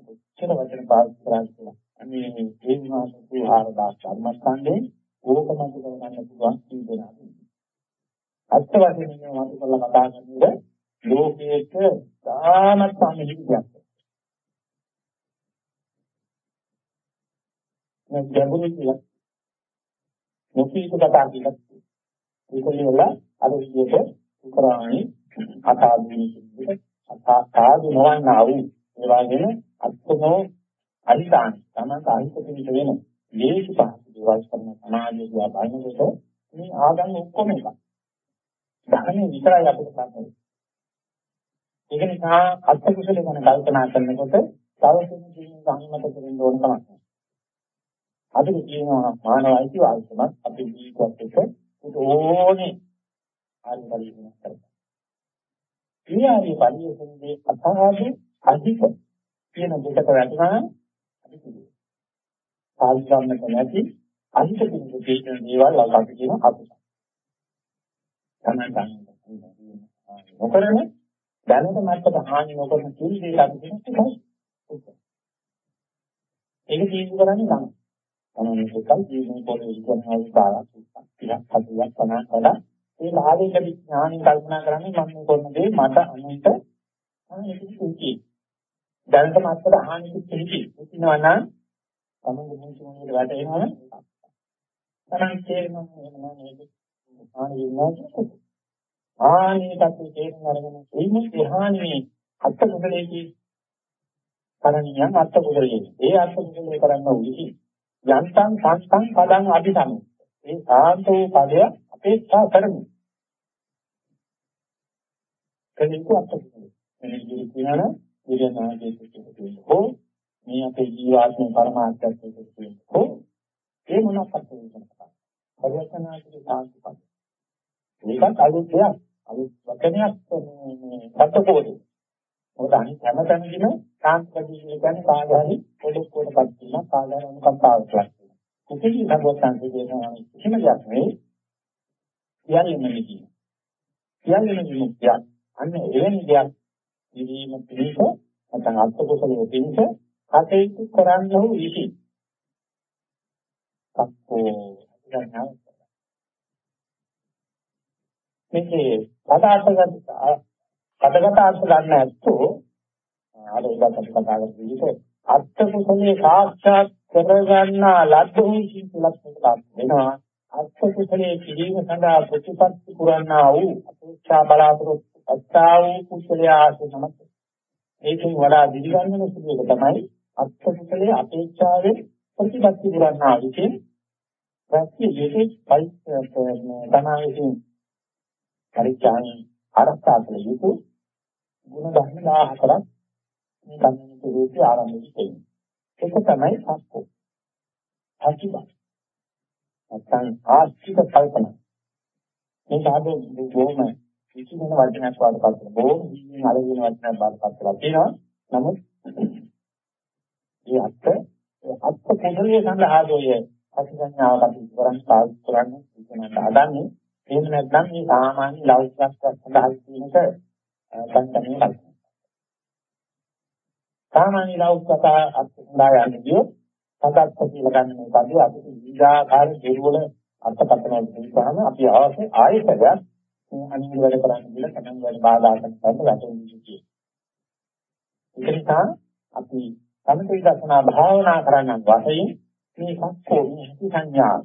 කොච්චර වචන පාවිච්චි කරාද කියලා. අනේ මේ තේමාසු ආරදා කර්මස්කන්ධේ ඕකමත් කරගන්න පුළුවන් කීදෙනා. අර්ථ වශයෙන් මේ වාතු කරලා කතා කරන්නේ ලෝකයේක ධානත් සම්හිතියක්. මේ ගැඹුරු කියලා මොකීක කතා කියලා. ඒක නියලා අර විදිහට සුකරාණි අතාදීනි කිව්වට අතාදු නොවන්නා වූ ඒ වගේම අත්නෝ අනිදාන තමයි අහිත පිළිස වෙන ලේසි පහසු දේවල් කරන සමාජයේ දිහා බලනකොට මේ ආගම් ඔක්කොම එකක්. ධර්මයේ විතරයි අපිට කරන්නේ. ඒක නිසා අත්ත කුසල ගැන කල්පනා කරනකොට තව කෙනෙකුට සම්මත කරන්න ඕන කමක් නැහැ. අපිට කියනවා මානව අයිතිවාසිකමක් අපේ ජීවිතයත් එක්ක ඕනේ ආරි පරිණත කරගන්න. ඊයාරි පරිණතයේ අසහාගේ අධික කියන දෙකට වැටුණා අපි කියනවා. සාධිකම්මක නැති අහිත පිළිබඳ කියන දේවල් අපි කියන අපිට. තමයි ගන්න. මොකරනේ දැනට මත්තට හානි නොකරන කිසි දෙයක් අපි කියන එකයි. ඒක තීන්දුව කරන්නේ තමයි. තමයි එකයි ජීවන පොළේ ඉගෙනනවා කාලක් ටිකක් හදියක් තනක් කළා. ඒ ලාභයක ඥානින් කල්පනා කරන්නේ මම මේ කරන දේ මට අනුන්ට අනිත් කිසි දැනට මත්තට හානි කිසි කිසිනවා නම් තමයි මුචුනේ වැටෙනවා. තමයි තේරෙනවා එහෙම නේද? හානි වෙනවා. ආනීකත් තේරුම් අරගෙන ඉන්නේ හානියේ අත්ත කුසලයේ කරණියන් අත්ත කුසලයේ. ඒ අත්ත කුසලයේ කරන්න උවිසි යන්තම් සංස්තං පදං අභිසම. ඒ සාන්තෝ පදය අපේක්ෂා කරමු. කෙනෙකු අත්ත කුසලයේ. කෙනෙකු කියනවා විද්‍යානාගේ කිසිම මේ අපේ ජීවාත්ම පරමාර්ථයක් කියන්නේ. හෝ ඒ මොනක්ද කියන්නේ? පරිවර්තනාදී සාන්තිපද. මේකත් අලුත් දෙයක්. අලුත් වචනයක් මේ සත්‍යකෝදේ. මොකද අනිත් හැම තැනදීම සාන්තිපදී කියන්නේ කාගහරි පොඩක් පොඩක් කියන කාගහරි අනුකම්පාවක් ලක්වන. කුසී සම්බෝධන් කියනවා කිසිම දෙයක් නෙවෙයි. කියන්නේ නෙමෙයි. කියන්නේ නෙමෙයි. අන්න එවැනි දෙයක් ඉදීම පිණිස නැත්නම් අත්ත කුසලයේ පිණිස කටයුතු කරන්න වූ ඉති. කක්කෝ අධිඥාන මේකේ පදාර්ථගත පදගත අර්ථ ගන්න ඇත්තෝ අර ඒකත් කතා කරලා විදිහට අර්ථ කුසලයේ සාක්ෂාත් කරගන්නා ලද්දෝ කිසිලක් වෙනවා. අර්ථ කුසලයේ කිරීම සඳහා ප්‍රතිපත්ති පුරන්නා වූ අපේක්ෂා බලාපොරොත්තු අත්තා වූ කුසලයේ ආසනමත් ඒකෙන් වඩා දිවිගන්නන සුදුක තමයි අර්ථ කුසලයේ අපේක්ෂාවෙන් ප්‍රතිපත්ති පුරන්නා විසින් ප්‍රත්‍ය යෙදෙයි තමයි පරිචාන් ආරක්ෂා කළ යුතු ගුණ ධර්ම 14ක් මේ කම්මිත රූපය ආරම්භ වෙන්නේ. ඒක තමයි සක්කෝ. අකිබ. නැත්නම් ආස්තික කල්පන. මේ සාදේ බොහොම කිසිම වචනයක් වඩපත් කරන බොහොම ජීවිතේ අලගෙන වචනයක් වඩපත් කරලා තියෙනවා. නමුත් මේ අත්ත අත්ත කුසලයේ සඳහා දෝය අතිසඤ්ඤාවක් අපි කරන් පාවිච්චි කරන්නේ ඉතනට හදන්නේ එහෙම නැත්නම් මේ සාමාන්‍ය ලෞකිකත්වයක් සඳහා කියනක සංකම්පණය කරනවා. සාමාන්‍ය ලෞකිකත අත්දැකලා යන්නේ කියොත් සතත් කියලා ගන්න මේ පදේ අපිට විවිධාකාර දෙවල අර්ථකථන දෙන්නාම අපි අවශ්‍ය ආයතනයක් අනිත් වැඩ කරන්න කියලා තමන් වැඩ බාධා කරන්න වැටෙන්නේ කියේ. ඒක නිසා අපි සමථ විදර්ශනා භාවනා කරන්න වශයෙන් මේ සක්කෝ මේ සංඥා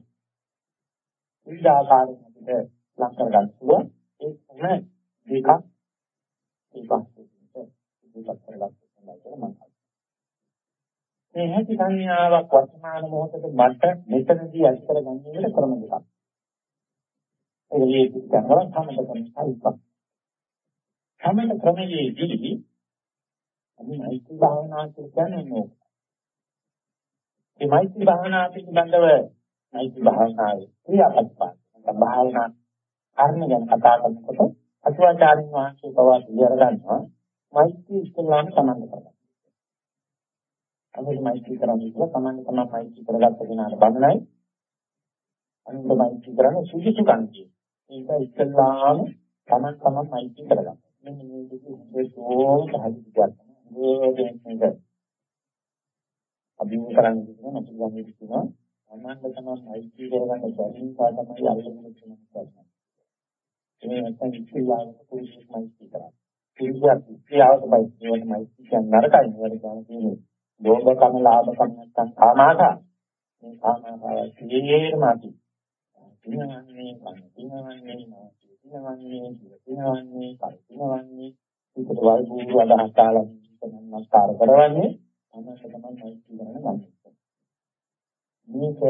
විවිධාකාර අපිට ලං කරගන්න පුළුවන් ඒ මොන දෙකක් ඒකත් දෙකක් කරගන්න කියලා මම මේ හැටි සංඥාවක් වර්තමාන මොහොතේ මට මෙතනදී අත් කරගන්න වෙන ක්‍රම දෙකක්. ඒ විදිහට කරනවා තමයි තමයි සමත ක්‍රමයේදී අපි මෛත්‍රී භාවනා කියන්නේ නෝ. මේ මෛත්‍රී භාවනා පිළිබඳව මෛත්‍රී භාවනාවේ ක්‍රියාපත්පත් භාවනා කර්ම ගැන කතා කරනකොට අසුවාචාරින් වහන්සේ පවා පිළිඅර ගන්නවා මෛත්‍රී ඉස්ලාම සම්බන්ධ කරගන්න. අපිට මෛත්‍රී කරන්නේ කියලා සමාන තමයි මෛත්‍රී කරගත්ත කෙනාට බඳනයි. අනුන්ට මෛත්‍රී කරන්න සුදුසු කන්තිය. ඒක ඉස්ලාම තමන් තමන් මෛත්‍රී කරගන්න. මෙන්න මේ විදිහට ඕක පැහැදිලි කරගන්න. මේක අභිමුඛ කරන්නේ කියන මතක ගන්න කියනවා. අනන්ත තමයි මෛත්‍රී කරගන්න බැරි නිසා තමයි අල්ලගෙන තියෙන්නේ. ඒ නැත්නම් ඉස්ලාම පුරුෂයෙක් මෛත්‍රී කරා. පුරුෂයාට ක්‍රියාවට මෛත්‍රී වල මෛත්‍රී කියන්නේ නරකයි නේද කියන්නේ. ලෝභ කම ලාභ කම නැත්නම් කාමාශා. මේ කාමාශා සියේම ඇති. දිනවන්නේ මම දිනවන්නේ මාසි දිනවන්නේ දිනවන්නේ කල්පිනවන්නේ ඒකට වල්බුරු අදහස් කාලා නමස්කාර කරවන්නේ අනන්ත තමයි මෛත්‍රී කරන ගන්නේ මේක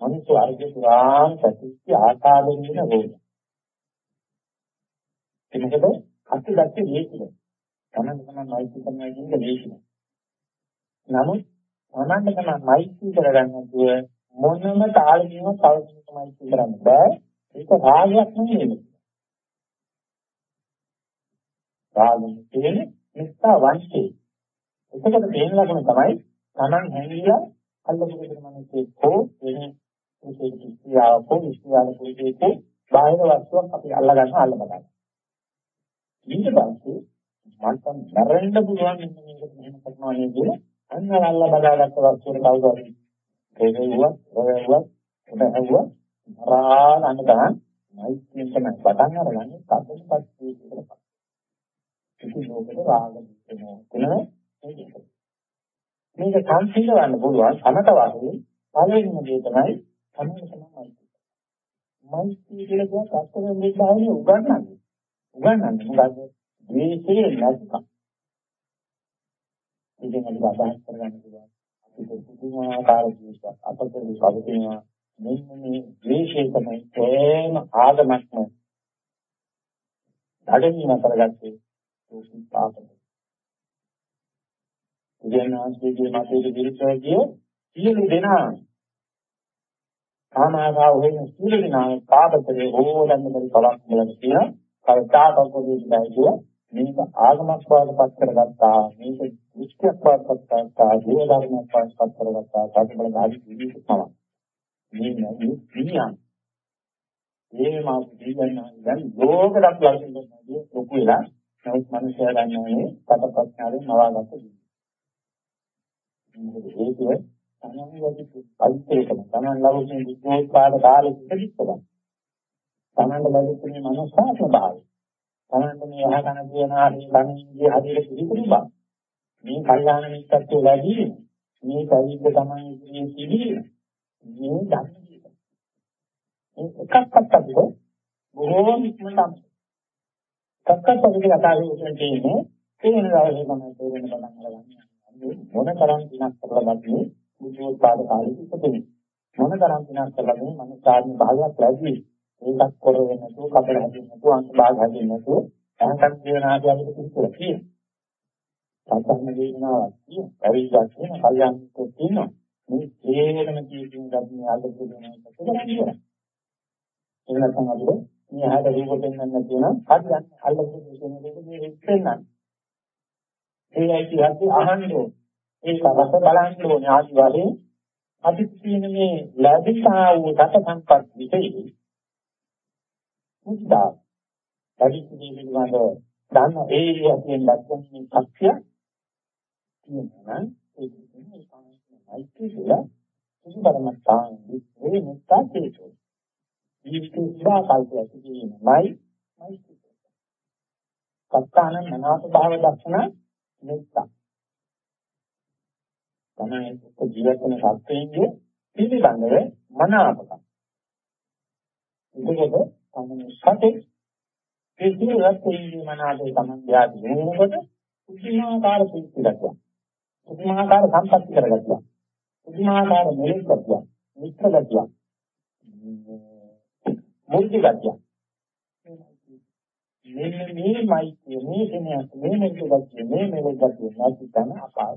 මිනිස්සු අර්ග පුරාණ ප්‍රතිස්ති ආකාරයෙන් වෙන රෝග ඒකද අති දැක්කේ මේකද තමයි තමයි මෛත්‍රී කරනවා කියන එක ලේසියි නමුත් අනන්ත තමයි මෛත්‍රී කරගන්න මොනම තාලකින්වත් තවදුරටත් මෛත්‍රී කරන්න බෑ ඒක රාගයක් නෙවෙයි රාගය කියන්නේ නිස්සා වංශේ. එතකොට තේන ලකුණ තමයි Taman හැංගිලා අල්ලපු දෙයක් මිනිස්සේ හෝ වෙන විශේෂිතියාව හෝ විශ්වාස පුරුෂයෙකු බාහිර වස්තුවක් අපි අල්ල ගන්න අල්ල බලන්න. ඊට පස්සේ මන්ට මරන්න පුළුවන් මේක මෙහෙම කරනවා නේද? අන්න අල්ල බදාගත්ත වස්තුවට කවුරු හරි ඒකෙවුවා, ඔයවුවා, උඩහැවුවා, මරාන අන්න මෛත්‍රියෙන් තමයි පටන් අරගන්නේ කපුපත් කියලා. ඉතින් ලෝකෙට රාග වෙනවා කියලා මේක සංසිඳවන්න පුළුවන් සමත වාසයේ පළවෙනිම දේ තමයි සම්මත තමයි මෛත්‍රී කියලා කියන කස්තර නිබ්බාහනේ උගන්වන්නේ උගන්වන්නේ මොකද ද්වේෂයේ නැතිකම ඉතින් අපි අදහස් කරගන්න පුළුවන්. අපි පුදුමාකාර ජීවිතයක් අපතේ පවතිනවා මෙන්න මේ ද්වේෂය තමයි තේම ආගමක්ම අඩින් කරගත්තේ පාපය. විද්‍යාඥයන්ගේ මතයට විරුද්ධව කිය සියලු දෙනා කාමාදාව වෙන සියලු දෙනා පාපතරේ හොදන්න බැරි කලක් වල කියන කල්තාවක් වගේ ඉඳලා මේක ආගමක් වාදපත් කරගත්තා මේක විශ්කයක් වාදපත් කරගත්තා දෝධර්මයක් වාදපත් කරගත්තා සාකබල ධාරි ජීවිත තමයි. මේ නදී පියන් මේ මාත් ජීවන දැන් ලෝකයක් ලක්ෂණ ලොකු වෙලා නමුත් මිනිසයා දන්නවනේ කට ප්‍රඥාවෙන් නවාගත්ත දේ. මේක හේතුව? තමන්ගේ අයිතිකම තමන් ලබන විද්‍යාත්පාද කාලෙ ඉතිරිස්සබ. තමන්ට ලැබෙන්නේ මනසාත්ම භාවය. තමන්ට මේ අහකන කියන ආදී කණින්ගේ හදිරි පිළිතුරු බා. මේ කල්යාණ මිත්‍රත්වය ලැබී මේ කවිද්ද තමයි ඉතිරි සිටි මේ ධර්මයේ. මේ එකක්වත් අපිට බොහෝම ඉක්මනට සක්කප්පගේ කතාවේ උතන තියෙන්නේ තේරෙන දවසේ තමයි තේරෙන පටන් ගන්න. මොන තරම් දිනක් කරලා ගන්නේ බුද්ධෝත්පාද කාලෙක ඉපදෙන්නේ. මොන තරම් දිනක් කරලා මේ මනසාත්ම භාගයක් ලැබී ඒකක් කර වෙන්නේ නැතුව කබල හැදෙන්නේ නැතුව අංශ භාග හැදෙන්නේ නැතුව අහකට කියන ආදී අපිට පිළිතුර කියන. සත්‍යම දේශනාවක් කියන. පරිවිදක් කියන කල්යන්තෝ කියනවා. මේ හේරම කියන ගන්නේ ආදපු දෙනවා. ඒක නැත්නම් අපිට මේ හැට රූප පෙන්වන්න නැතුණා හරියට අල්ලපු දෙන්නේ මේ රික් පෙන්වන්න. ඒ ඇයිතිහාසය අහන්න ඕනේ. ඒක රස බලන්න ඕනේ ආදි වශයෙන් අපි කියන මේ ලැබිතා වූ දත සම්පත් විශේෂයි. මුද්දා පරිච්ඡේදයේ පිළිබඳව දන්න ඒ යකින් දැක්වෙන සත්‍ය කියනවා ඒක තමයි මෛත්‍රී කියලා සුදුබරමත්තාන් මේ මුත්තා කියනවා. ජීවිතේ සදා කල්පයක් තියෙනමයි මෛත්‍රී. සත්‍යාන මනාප භාව දක්ෂණ මෙත්තා. තමයි ජීවත් වෙන සත්‍යයේ පිළිබඳව මනාපකම්. ඒකද තමයි සතේ ඒ සියලුත් ඉන්නේ මනාපේ තමයි යාදී වෙනකොට උද්දීමාකාර පිළිගත්තා. උද්දීමාකාර සම්පත්‍ති කරගත්තා. උද්දීමාකාර මෙලෙස් ගත්තා. මිත්‍ර ගත්තා. මුර්ධි ගතිය. මෙන්න මේ මෛත්‍රිය මේ කෙනෙක් මේ මෙලෙ ගතිය මේ මෙලෙ ගතිය නැති තැන අපාය.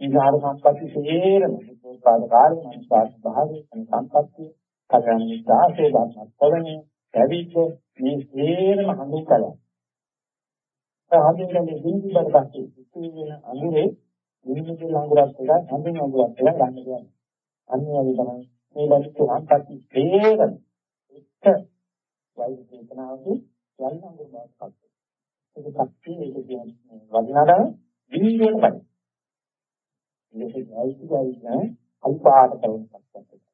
ඊගාර සම්පatti තේරම උත්පාද කාර්ය මනසාත් භාවයේ සම්පatti කල්‍යාණ මිත්‍යාසේ ධර්මස්තරණේ පැවිද්ද මේ තේරම හඳුන් කළා. හඳුන්ගන්නේ දීපිබර පස්සේ ඉතිරි වෙන අඳුරේ නිමිති ලංගුරක් කියලා හඳුන් අඳුරක් කියලා ගන්න කියන්නේ. අන්න ඒ වගේ තමයි මේ ලැබිච්ච සම්පatti තේරෙන එක වෛද්‍ය චේතනාවකින් යල්නඟු බවක්පත්. ඒක ශක්තිය ඒක කියන්නේ වදිනාදම විනිවිදයට බයි. මේක වෛද්‍ය වෛද්‍ය අල්පාට කරන සත්‍යයක්.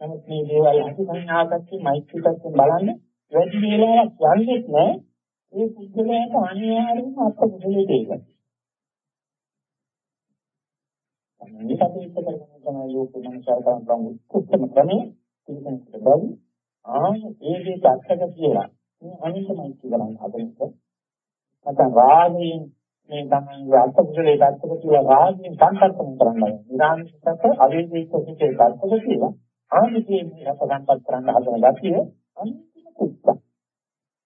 නමුත් මේ දේවල් අති සංඥාකත්වයේ මෛත්‍රී පැත්තෙන් බලන්න වැඩි වේලාවක් යන්නේ නැහැ. ඒ පුද්ගලයාට අනිවාර්යයෙන්ම අත්පොදුලේ දෙයක්. මේක අපි ඉස්ස කරගෙන තමයි ලෝක මනසාර කරන උත්කෘෂ්ඨම ක්‍රමය පිළිගන්නට බැරි ආන ඒ දේ දැක්කද කියලා මේ අනිත්‍යමයි කියලා හදනක නැත්නම් රාගයෙන් මේ තමයි අත්පුරේ දැක්කද කියලා රාගයෙන් සංකල්පන කරන්නේ නිරාමිෂක අවේදික සුඛේ දැක්කද කියලා ආනිකේ මේ අපසම්පත් කරන්න හදන ගැතිය අනිත්‍ය කුච්ච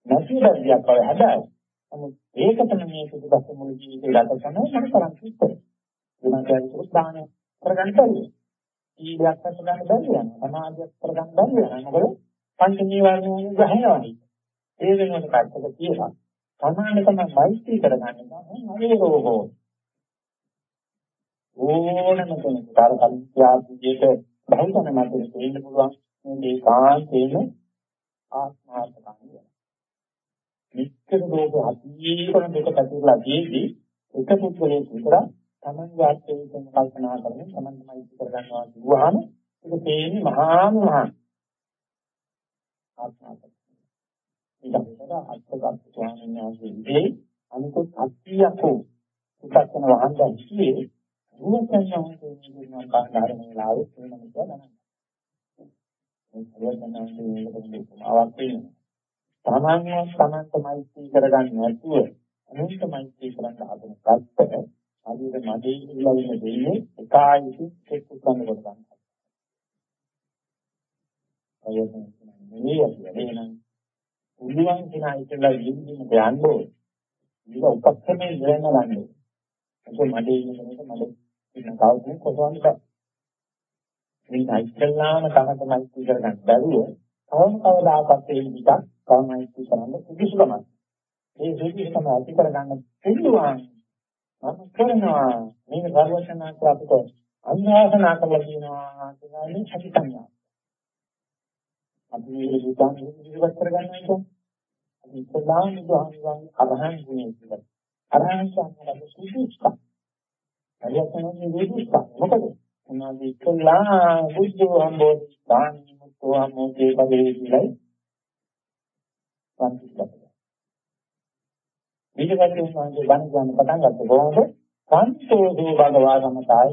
නැති බැරියක් වල හදායි නමුත් ඒකටම මේ සුදුසු මුළු ජීවිතේ ගත කරන මම තරම් කිව්වේ එනවා කියන්නේ උත්සාහන කරගන්න බැහැ සීලයක් කරගන්න බැහැ යනවා සමාධියක් කරගන්න බැහැ යනවා මොකද පංච නීවරණ ගහනවානේ ඒ වෙනුවට පැත්තක තියලා සමාන තමයි මෛත්‍රී කරගන්න නම් අනේ රෝගෝ. ඕනම කෙනෙකුට අර කල්පියාදීට බහුතන මතේ තේන්න පුළුවන් මේ කාන්තේන ආත්මාර්ථකම් නිත්‍ය රෝග අධීකරණ දෙක පැතිරලා තියෙද්දි එක පුද්ගලයෙක් විතර තමන්ගේ ආත්මයෙන් කල්පනා කරමින් තමන් තමයි කරගන්නවා කිව්වහම ඒක තේන්නේ මහා මහා ආත්මයක්. ඊට අත්ගත ස්වාමීන් වහන්සේ අනිකුත් අත්‍යකෝ උපස්සන වහන්දා ඉන්නේ රූපයන් වහන්සේ නිකුත් කාණ්ඩාරම වෙලාවේ වෙනම ගණන්. මේ රූපයන් වහන්සේ නිකුත් ආවක් තියෙනවා. සාමාන්‍ය සමන්ත මෛත්‍රී කරගන්න නැතුව අනුන්ට මෛත්‍රී කරන්න හදන කප්පට හරියට මදේ ඉල්ලා ඉන්න දෙන්නේ එකයි එක්ක කරන්න කොට ගන්න. අයෝන මේ යන්නේ නම් උළුවන් කියන ඉතලා ඉන්න දෙයක් ඕනේ. ඒක උපක්‍රමයේ ඉරන්න ගන්න. ඒක මදේ ඉන්න කෙනෙක් මදේ ඉන්න කවුරුත් කොහොමද බෑ. මේ ඉතලාම තමයි මෛත්‍රී කරගන්න බැරුව කවම කවදාකවත් ඒ විදිහට කවමයි කරන්න සුදුසුකමක්. මේ සුදුසුකම ඇති කරගන්න පුළුවන්. මම කරනවා මේක ධර්මචනාක අපිට අන්වාසනා කරලා කියනවා කියන්නේ හිතන්නේ. අපි මේ දුතාන් ඉදිරියට කරගන්න එක. අපි ඉස්ලාම් දුහන් අරහන් ගුණය කියලා. අරහන් කියන්නේ සුදුසුකම්. හරියටම මේ සුදුසුකම්. මොකද? මොනවද ඉස්ලාම් බුද්ධ හම්බෝධි ස්ථාන මුත්තෝ හම්බෝධි පදේ කියලායි සංකීර්ණයි. ඊට පස්සේ උන්වහන්සේ බණ කියන්න පටන් ගත්ත කොහොමද? සන්තෝෂෝ භගවා ගමතාය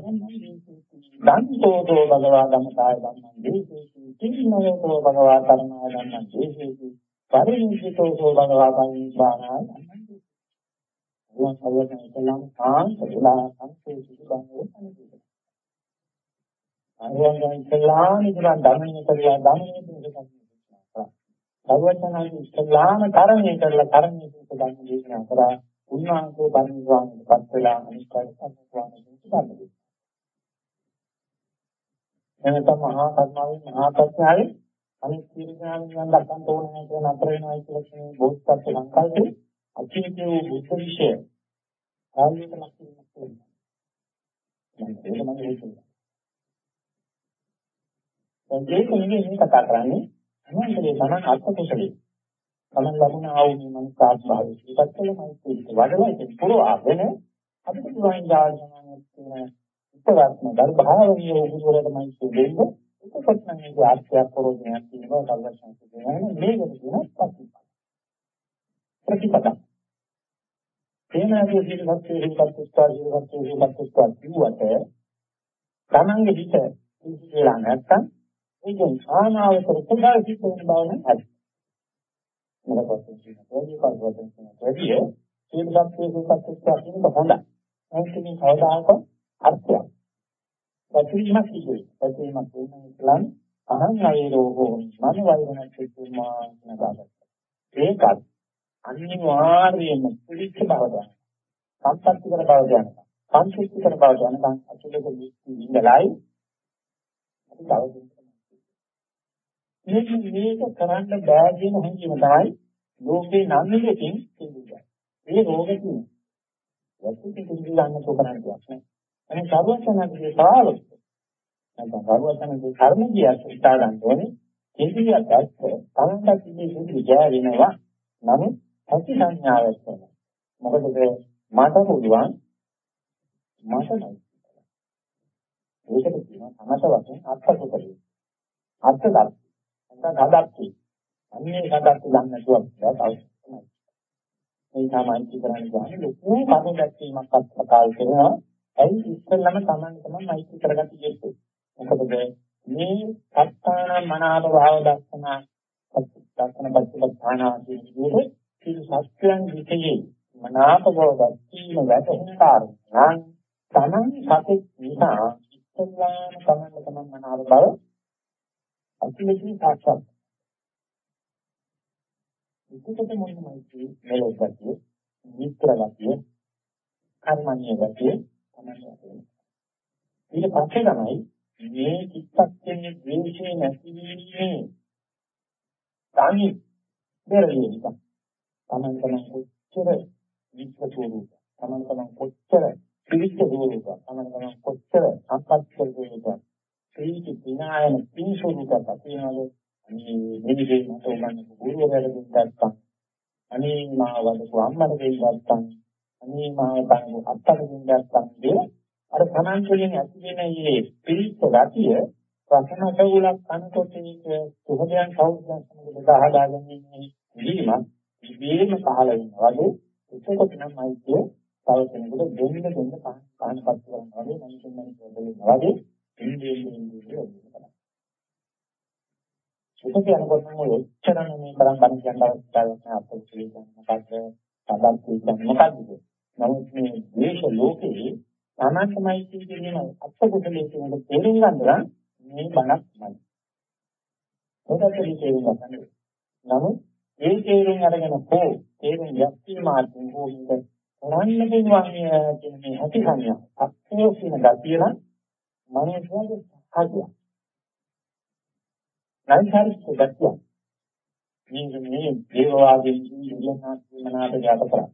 දන්තෝෂෝ භගවා ගමතාය ධම්මං දේසේති කින්නෝෂෝ භගවා කර්මාය ධම්මං දේසේති පරිනිච්ඡිතෝෂෝ භගවා පරිනිබ්බානාය ධම්මං දේසේති. උන් කවදාවත් ඉතලම් ආන්තලා සංකේතික බණෝ අනුකූලයි. අරයන් ඉතලාම ඉතලා ධම්මිනේ කරලා ධම්මිනේ දෙකක් සර්වඥාන්සේ ඉස්ලාම තරණය කරලා තරණය කරලා ගන්න දේශනා කරා උන්වහන්සේ පරිනිර්වාණයට පත් වෙලා අනිත්‍යයට සම්පූර්ණ වෙනවා. එනතම මහා කර්මාවෙන් මහා ප්‍රඥාවෙන් අනිත් සීලඥානෙන් යන දක්වන්න ඕනේ කියලා නතර වෙනවා කියලා කියන බෝධිසත්ව සංකල්පේ අචීතේ වූ බුද්ධ විෂය ආයතන ලක්ෂණයක් තියෙනවා. මම ඒක මම හිතුවා. දැන් ඒක නෙමෙයි කතා කරන්නේ මොනවද තමන් අත්කුසලේ තමන් ලබන ආවු මේ මනසාත් භාවය ඉපත් කළමයි ඒක වඩලා ඒක පුරවාගෙන අපිට පුළුවන් දාර්ශනික තියෙන ඉස්සරහම දර්භාවීය උගුරටමයි දෙන්නේ ඒකත් නම් මේ ආර්ථික ප්‍රෝජනයක් තියෙනවා දර්ශන කියන්නේ මේකට කියන ප්‍රතිපද ප්‍රතිපද තේනාගේ ජීවිතයේ හිතත් ස්ථාර ජීවිතයේ හිතත් ස්ථාර කිව්වට තමන්ගේ හිත ඉස්සෙල්ලා නැත්තම් ඒකෙන් ආනාවතර පුදා සිත් වෙන බව නම් හරි. මොකක්ද කියන්නේ? වැඩි කල්පවතුන් කියන වැඩිය සීලපත්යේ සුපත්ත්‍ය කියන හොඳයි. ඒකකින් කවදාක අර්ථයක්. පැතිරීමක් සිදුවේ. පැතිරීමක් වෙන ඉස්ලාම් අහං අයරෝහෝ මන වෛරණ සිතුමා නගාගත්තා. ඒකත් අනිවාර්යයෙන්ම පිළිච්ච බව දැන. සම්පත්‍ති කර බව දැන. සංසිද්ධ කර බව දැන. අසුලක ඉඳලායි අපි තවදුරටත් මේක මේක කරන්න බෑ කියන හැඟීම තමයි ලෝකේ නම් දෙකින් කියන්නේ. මේ රෝග තියෙනවා. වැසිති කිඳිලන්න තෝරන්න දෙයක් නෑ. අනේ සර්වඥාගේ සාරය. නැත්නම් සර්වඥාගේ කර්ම කියක් හිතා ගන්න ඕනේ. කිඳිලියක් දැක්ක තරංගක් ඉන්නේ සිද්ධ ජය වෙනවා. නමුත් ඇති සංඥාවක් වෙනවා. මොකද මට පුළුවන් මට නෑ. ඒකට කියනවා සමත වශයෙන් අත්කසුකලිය. අත්දක් නැත්නම් හදක්ටි. අන්නේ හදක්ටි ගන්න නැතුව බෑ තව. මේ තමයි කරන්නේ ගන්නේ ලොකු කරුණු දැක්වීමක් අත්කතාල් කරනවා. ඇයි ඉස්සෙල්ලම Taman තමයි මෛත්‍රී කරගන්න යුත්තේ. මොකද මේ සත්තාන මනාප භාව දක්ෂණ දක්ෂණ පච්චපඨාන ආදී විදිහට සිල් සත්‍යයන් විතේ මනාප භව දක්ෂීම වැටෙන කාරණා තමන් සතෙක් නිසා ඉස්සල්ලාම තමන් තමන් මනාප බව අතිලකින් සාක්ෂාත් ඒකකට මොනවයි මෙලොව ගතිය මිත්‍ර ගතිය කර්මණීය ගතිය තමයි ඊට පස්සේ තමයි මේ චිත්තක්ෂණයේ ද්වේෂය නැතිවීමේ තනි දෙරළිය එක. තමන් තමන් කොච්චර විශ්ව ස්වරූප, තමන් තමන් කොච්චර පිළිච්ච ස්වරූප, තමන් තමන් කොච්චර සම්පත් ස්වරූප, ප්‍රීති විනායන පින් ස්වරූප තියෙනවද? අනේ මෙදිගේ මට උගන්වපු ගුරුවරයාට දෙන්නත් අනේ මාව වදපු අම්මට දෙන්නත් අනේ මාව තංගු අත්තට දෙන්නත් අර තමන් තුළින් ඇති වෙන මේ පිළිච්ච ගතිය රසනට උලක් කනකොට මේක සුහදයන් කවුරුන් සමග බෙදාහදාගෙන ඉන්නේ වීම ඉබේම පහළ වෙනවා වගේ එතකොට නම් මයිකේ තව කෙනෙකුට දෙන්න දෙන්න පහන් පත් කරනවා වගේ මනුෂ්‍යයන් මනුෂ්‍ය දෙන්නවා වගේ ඉන්නේ ඉන්නේ ඉන්නේ ඒක කියනකොට නම් ඔය එච්චරම මේ තරම් බණ කියන්න අවස්ථාවක් නැහැ අපිට කියන්නේ මොකද්ද සබත් කියන්නේ මොකද්ද නමුත් මේ දේශ ලෝකේ තමන්මයි කියන්නේ අත්කුසලයේ කියන තේරුම් ගන්න මේ බණක් නයි. ඒකට තේරුම් ගන්න. නමුත් ඒ තේරුම් අරගෙන හෝ තේරුම් යැපීම මාර්ගයෙන් හෝ මේක කරන්න පුළුවන් කියන මේ ඇති සංඥා අත්‍යෝ කියන ගතිය නම් මනසට හදියා. නයිසාරික ගතිය. මේ මේ දේවවාදී ඉන්නත් මනාට යට කරා.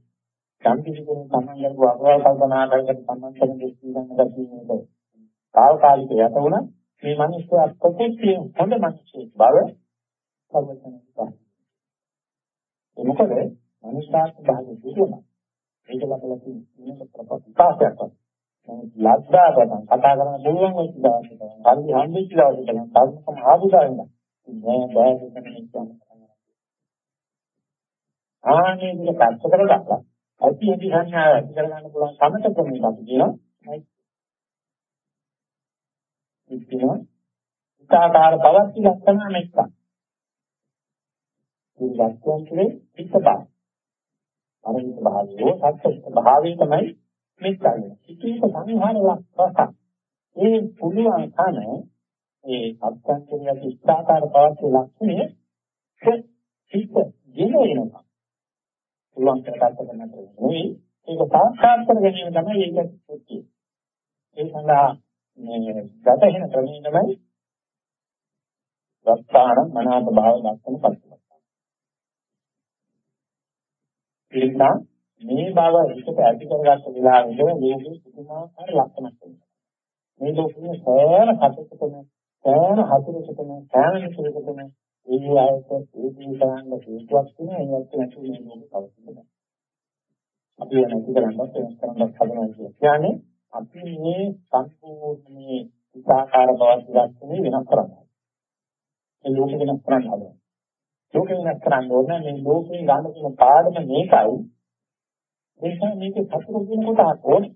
යම් කිසි කෙනෙක් තමන්ගේ වගවල් කල්පනා කරගෙන සම්මතන දෙස්ති ගන්න ගැතිනේද తాවකාලික යට වුණා මේ මිනිස්සු ප්‍රකෘතිය හොඳ මිනිස්සෙක් බව සර්වඥතා ඒ මොකද මනුෂ්‍යාත් භාගය දුරුම ඒක ලබලා තියෙන ප්‍රකාශයක් ලද්දාවතන් කතා කරන්න පුළුවන් වෙච්ච දවසට හරි හම්බෙච්ච දවසට නම් තාක්ෂම ආදුදාගෙන නෑ බෑ කියන ආනේ විදිහට පැත්ත කරගත්තා ඇති ඇති සංඥාව ඇති කරගන්න පුළුවන් සමත ක්‍රමයක් අපි කියනවා. ඉතින් ඉතාකාර පවත් ලක්ෂණ මෙක්ක. මේ ලක්ෂණ කියන්නේ පිටපත. අරිත භාවය සත්‍ය භාවය තමයි මෙක්කන්නේ. ඉතින් සංහාර ලක්ෂණ. ඒ පුළුවන් කන ඒ සත්‍යං කියන ඉතාකාර පවත් ලක්ෂණය සිත් ගෙන වෙනවා. පුළුවන් කරගත්ත කරනට නෙවෙයි ඒක සාක්ෂාත් කර ගැනීම තමයි ඒක සුද්ධිය. ඒ සඳහා මේ ගතහෙන ක්‍රමය තමයි වස්තාන මනාප භාව දක්වන පරිසරය. එනිසා මේ බව හිතට ඇති කරගත්ත වෙලාවෙ ලෝකේ පුදුමාකාර ලක්ෂණක් තියෙනවා. මේ ලෝකයේ සෑම කටයුත්තකම සෑම හතුරකටම සෑම විශ්වකටම ඒ ආයත ඒ දීසාංග හේතුවක් තියෙනවා ඒවත් නැතුව මේ ලෝකෙ පවතින්නේ අපි වෙනස් කරන්නත් වෙනස් කරන්නත් හදනවා කියන්නේ අපි මේ සම්පූර්ණ මේ විකාකාර බවක් දැක්කේ වෙනස් කරනවා ඒ ලෝකෙ වෙනස් කරන්න හදනවා ලෝකෙ වෙනස් කරන්න ඕනේ මේ ලෝකේ ගන්න තියෙන පාඩම මේකයි ඒ නිසා මේක සතුරු කියන කොට ඕනේ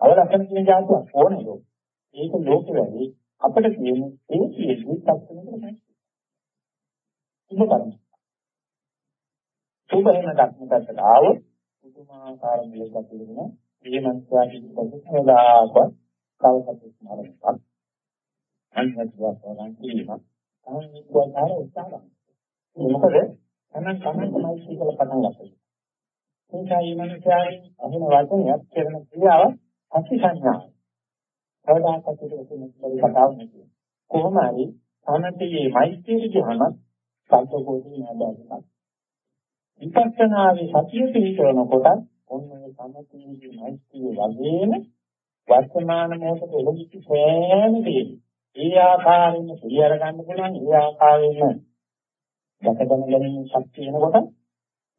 අවලක්ෂණ කියන જાතියක් ඕනේ ලෝකෙ ඒක ලෝකෙ වැඩි අපිට කියන්නේ ඒ කියන්නේ සත්‍යනකට සුබ කරන. සුබ වෙන දක්මකට ආවොත් පුදුමාකාර දෙයක් තිබෙනවා. මේ මනසාගේ ප්‍රතිසදාක කවසත් ස්මරණයක්. අන්‍යත්වා සෝරන් කීම. අනිත් වතාර උත්සාහ මොකද තමන් තමන් තමයි කියලා පටන් ගන්නවා. ඒකයි මනසාගේ අහින වචනයක් කරන ක්‍රියාව අති සංඥා. කවදාකවත් ඒක මෙතන කතාවක් නෙවෙයි. කොහොම හරි අනන්තයේ මෛත්‍රිය කියහම සංකෝපෝදී නෑදාගන්න. විපස්සනාවේ සතිය පිළිතවන කොට ඔන්න ඔය සමතීගේ මෛත්‍රිය වගේම වර්තමාන මොහොතේ එළඹිච්ච සෑම දෙයක් ඒ ආකාරයෙන් පිළිඅර ගන්න පුළුවන් ඒ ආකාරයෙන් දැකගෙන ගැනීම ශක්තිය වෙනකොට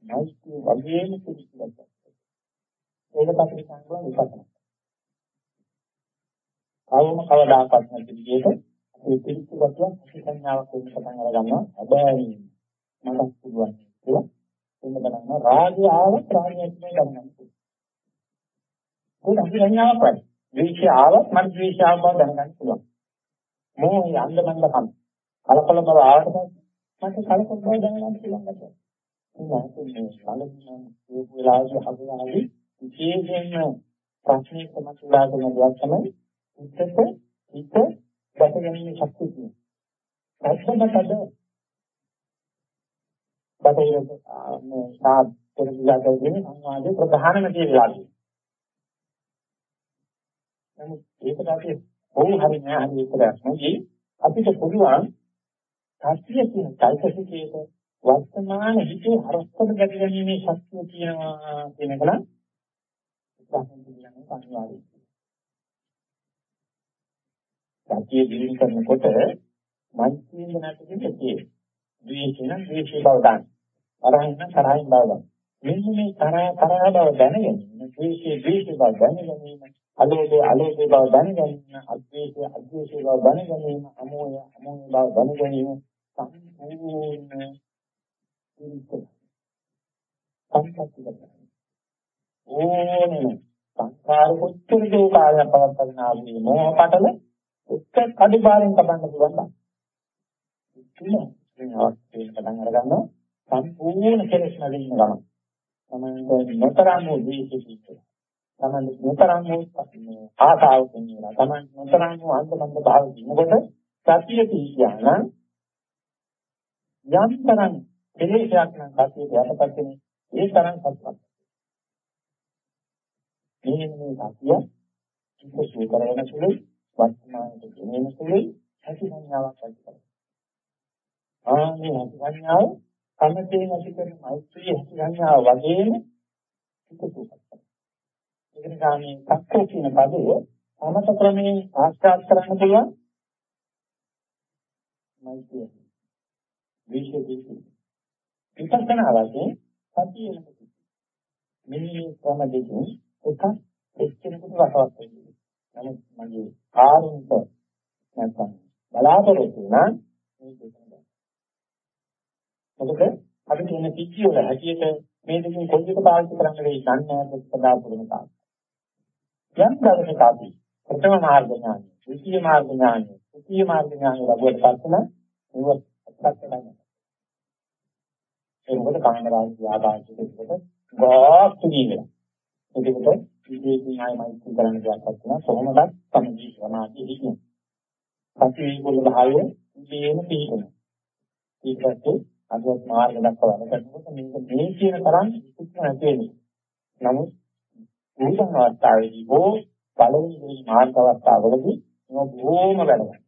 මෛත්‍රිය වගේම පිළිසිලක්. ඒක අපිට සංග්‍රහ විපස්සනා. කවම කවදාකවත් නැති විදිහට මේ පිළිච්ච ගතියක් සංඥාවක් වෙන්න පටන් අර ගන්නවා හැබැයි මට පුළුවන් කියලා එන්න බලන්න රාගය ආවත් රාගයක් නේ ගන්න පුළුවන් ඒක අපි සංඥාවක් වයි ද්වේෂය ආවත් මට ද්වේෂාව බව දැනගන්න පුළුවන්. මොහේ අන්දමන්දකම් කලකොල බව ආවට මට කලකොල බව දැනගන්න පුළුවන් ගැටයක්. මේ කලින් මේ වෙලාවේ හදුනාදී විශේෂයෙන්ම ප්‍රශ්නේ සමතුලා කරන දෙයක් තමයි හිතට හිත දැක ගැනීම ශක්තිය කියන්නේ. ඇත්තටද බටහිර මේ සාත් පෙරදිලාගේ සංවාදයේ ප්‍රධානම දේ වෙලා තියෙනවා. නමුත් ඒකට අපි කොහොම හරි නෑ හරි විතරක් නෙවෙයි අපිට පුළුවන් සත්‍ය කියන চৈতසිකයක වර්තමාන හිතේ හරස්කඩ ගැට ගැනීමේ ශක්තිය තියෙනවා කියන එක නම් සංවාදයේ. සත්‍ය දිනු කරනකොට මෛත්‍රියෙන් නැති දෙන්නේ. ද්වේෂය නම් ද්වේෂය බව ගන්න. තරහින් නම් තරහින් බව ගන්න. මෙන්න මේ තරහ තරහ බව දැනගැනීම, ද්වේෂයේ ද්වේෂ බව දැනගැනීම, අලෝභය අලෝභය බව දැනගැනීම, අද්වේෂය අද්වේෂය බව දැනගැනීම, අමෝහය අමෝහය බව දැනගැනීම සම්පූර්ණ සංකප්පිත ඕනේ සංකාර කොච්චර දෝ කාලයක් පවත්වාගෙන ආවේ මොහ පටල එක්ක කඩුපාරෙන් කපන්න පුළුවන් බං. ඉතින් මේ අවස්ථේ පටන් අරගන්නවා සම්පූර්ණ කෙලෙස් නැදින්න ගමන. තමයි නොතරම් වූ දීසිතික. තමයි නොතරම් වූ ආසාව කියනවා. තමයි නොතරම් වූ අන්තබන්ධ භාව කියනකොට සතිය පිහියාන යම් තරම් කෙලෙසයක් නම් සතියට යටපත් වෙන ඒ තරම් සත්‍යක්. මේ මේ සතිය චිත්ත සූ කරගෙන සුළුයි වර්තමානයේ ගෙනෙන සුළුයි ඇති සංඥාවක් ඇති කරගන්න. ආ මේ ඇති සංඥාව සමතේ නැති කරන මෛත්‍රී ඇති සංඥාව වගේම චිත්ත සූ කරගන්න. ඒ නිසා මේ සක්කෝ කියන පදය සමත ක්‍රමයෙන් ආස්වාද කරන්න පුළුවන් මෛත්‍රිය. විශේෂයෙන් විපස්සනා වශයෙන් සතිය නෙමෙයි. මේ ක්‍රම දෙකෙන් එකක් එක්කෙනෙකුට රසවත් වෙන්නේ. නමුත් මගේ කාරුණික නැත්නම් බලාපොරොත්තු නම් මේ දෙකම. මොකද අපි කියන පිටිය වල හැටියට මේ දෙකෙන් කොයි එක පාවිච්චි කරන්න වෙයි දන්නේ නැහැ සදා පුරුණ කාලය. යම් දවසක අපි ප්‍රථම මාර්ග ඥානය, ද්විතීය මාර්ග ඥානය, තෘතීය මාර්ග ඥානය ලැබුවට පස්සෙ මේව අත්පත් කරගන්න. ඒ මොකද කාමරාජ්‍ය ආදායකෙකට ගාක් තුනීලා. ඒකට විදේශී ණයමයි කරන්න දෙයක් නැත්නම් කොහොමදත් සමජී සමාධිය හිටින. අපි ඒගොල්ල භාවය ඉබේම පිළිගන්න. ඊට අදවත් මාර්ග දක්වා වැඩ කරනකොට මේක මේ කියන තරම් ඉක්ම නැති වෙන්නේ. නමුත් මුලින්ම අවස්ථාවේදී හෝ පළවෙනි මාර්ග අවස්ථාවවලදී මේක බොහොම වැඩගත්.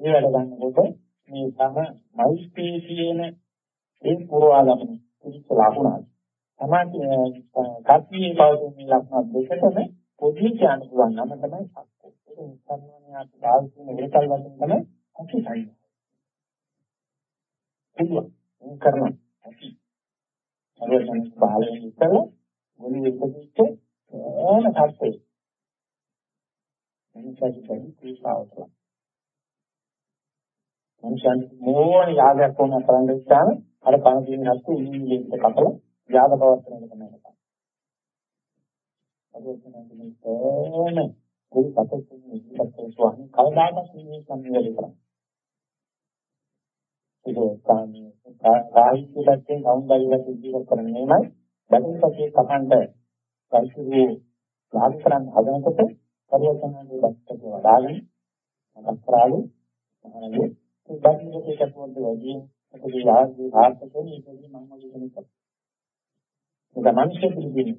මේ වැඩ ගන්නකොට මේ සම මෛත්‍රී කියන ඒ පුරවාලම පිළිච්ච ලකුණයි. තමයි කප්පියේ පවතින මේ ලක්ෂණ දෙකටම පොඩි කියන්න පුළුවන් නම තමයි සක්කෝ. ඒක නිස්සාරණේ අපි භාවිත වෙන එකල් වශයෙන් තමයි අකිසයි. පුළුවන්. කරන ඇති. අරගෙන බාලෙන් ඉතල ගොනු එකදිච්ච ඕන සත්‍යය. මිනිස්සුන්ට කීපාවතල. මනුෂ්‍යයන් මොන යාගයක් කොන කරන්න ඉස්සාන අර පණ දින හස්තු ඉන්නේ කපලා යාග පවත්වන එක තමයි. අදෝසනන්නේ තෝම ගුරු පතකින් ඉස්සත් ස්වාමි කවදාකවත් මේ සම්මියලි කරන්නේ. ඒක කාමී සාහිත්‍ය පැත්තෙන් සෞන්දර්යවත් ජීවත් කරන්නේ නයි බඩින්පතේ කපන්ට පරිසුරු ලාභ කරන්න හදනකොට පරිවර්තනයේ දැක්කේ වඩාගෙන අත්‍රාලු මහණගේ බඩින්පතේ කපුවන්ට වැඩි මොකද යාගේ ආර්ථකෝණී ඉතින් මම මොකද ඒක මනුෂ්‍ය පිළිගන්නේ.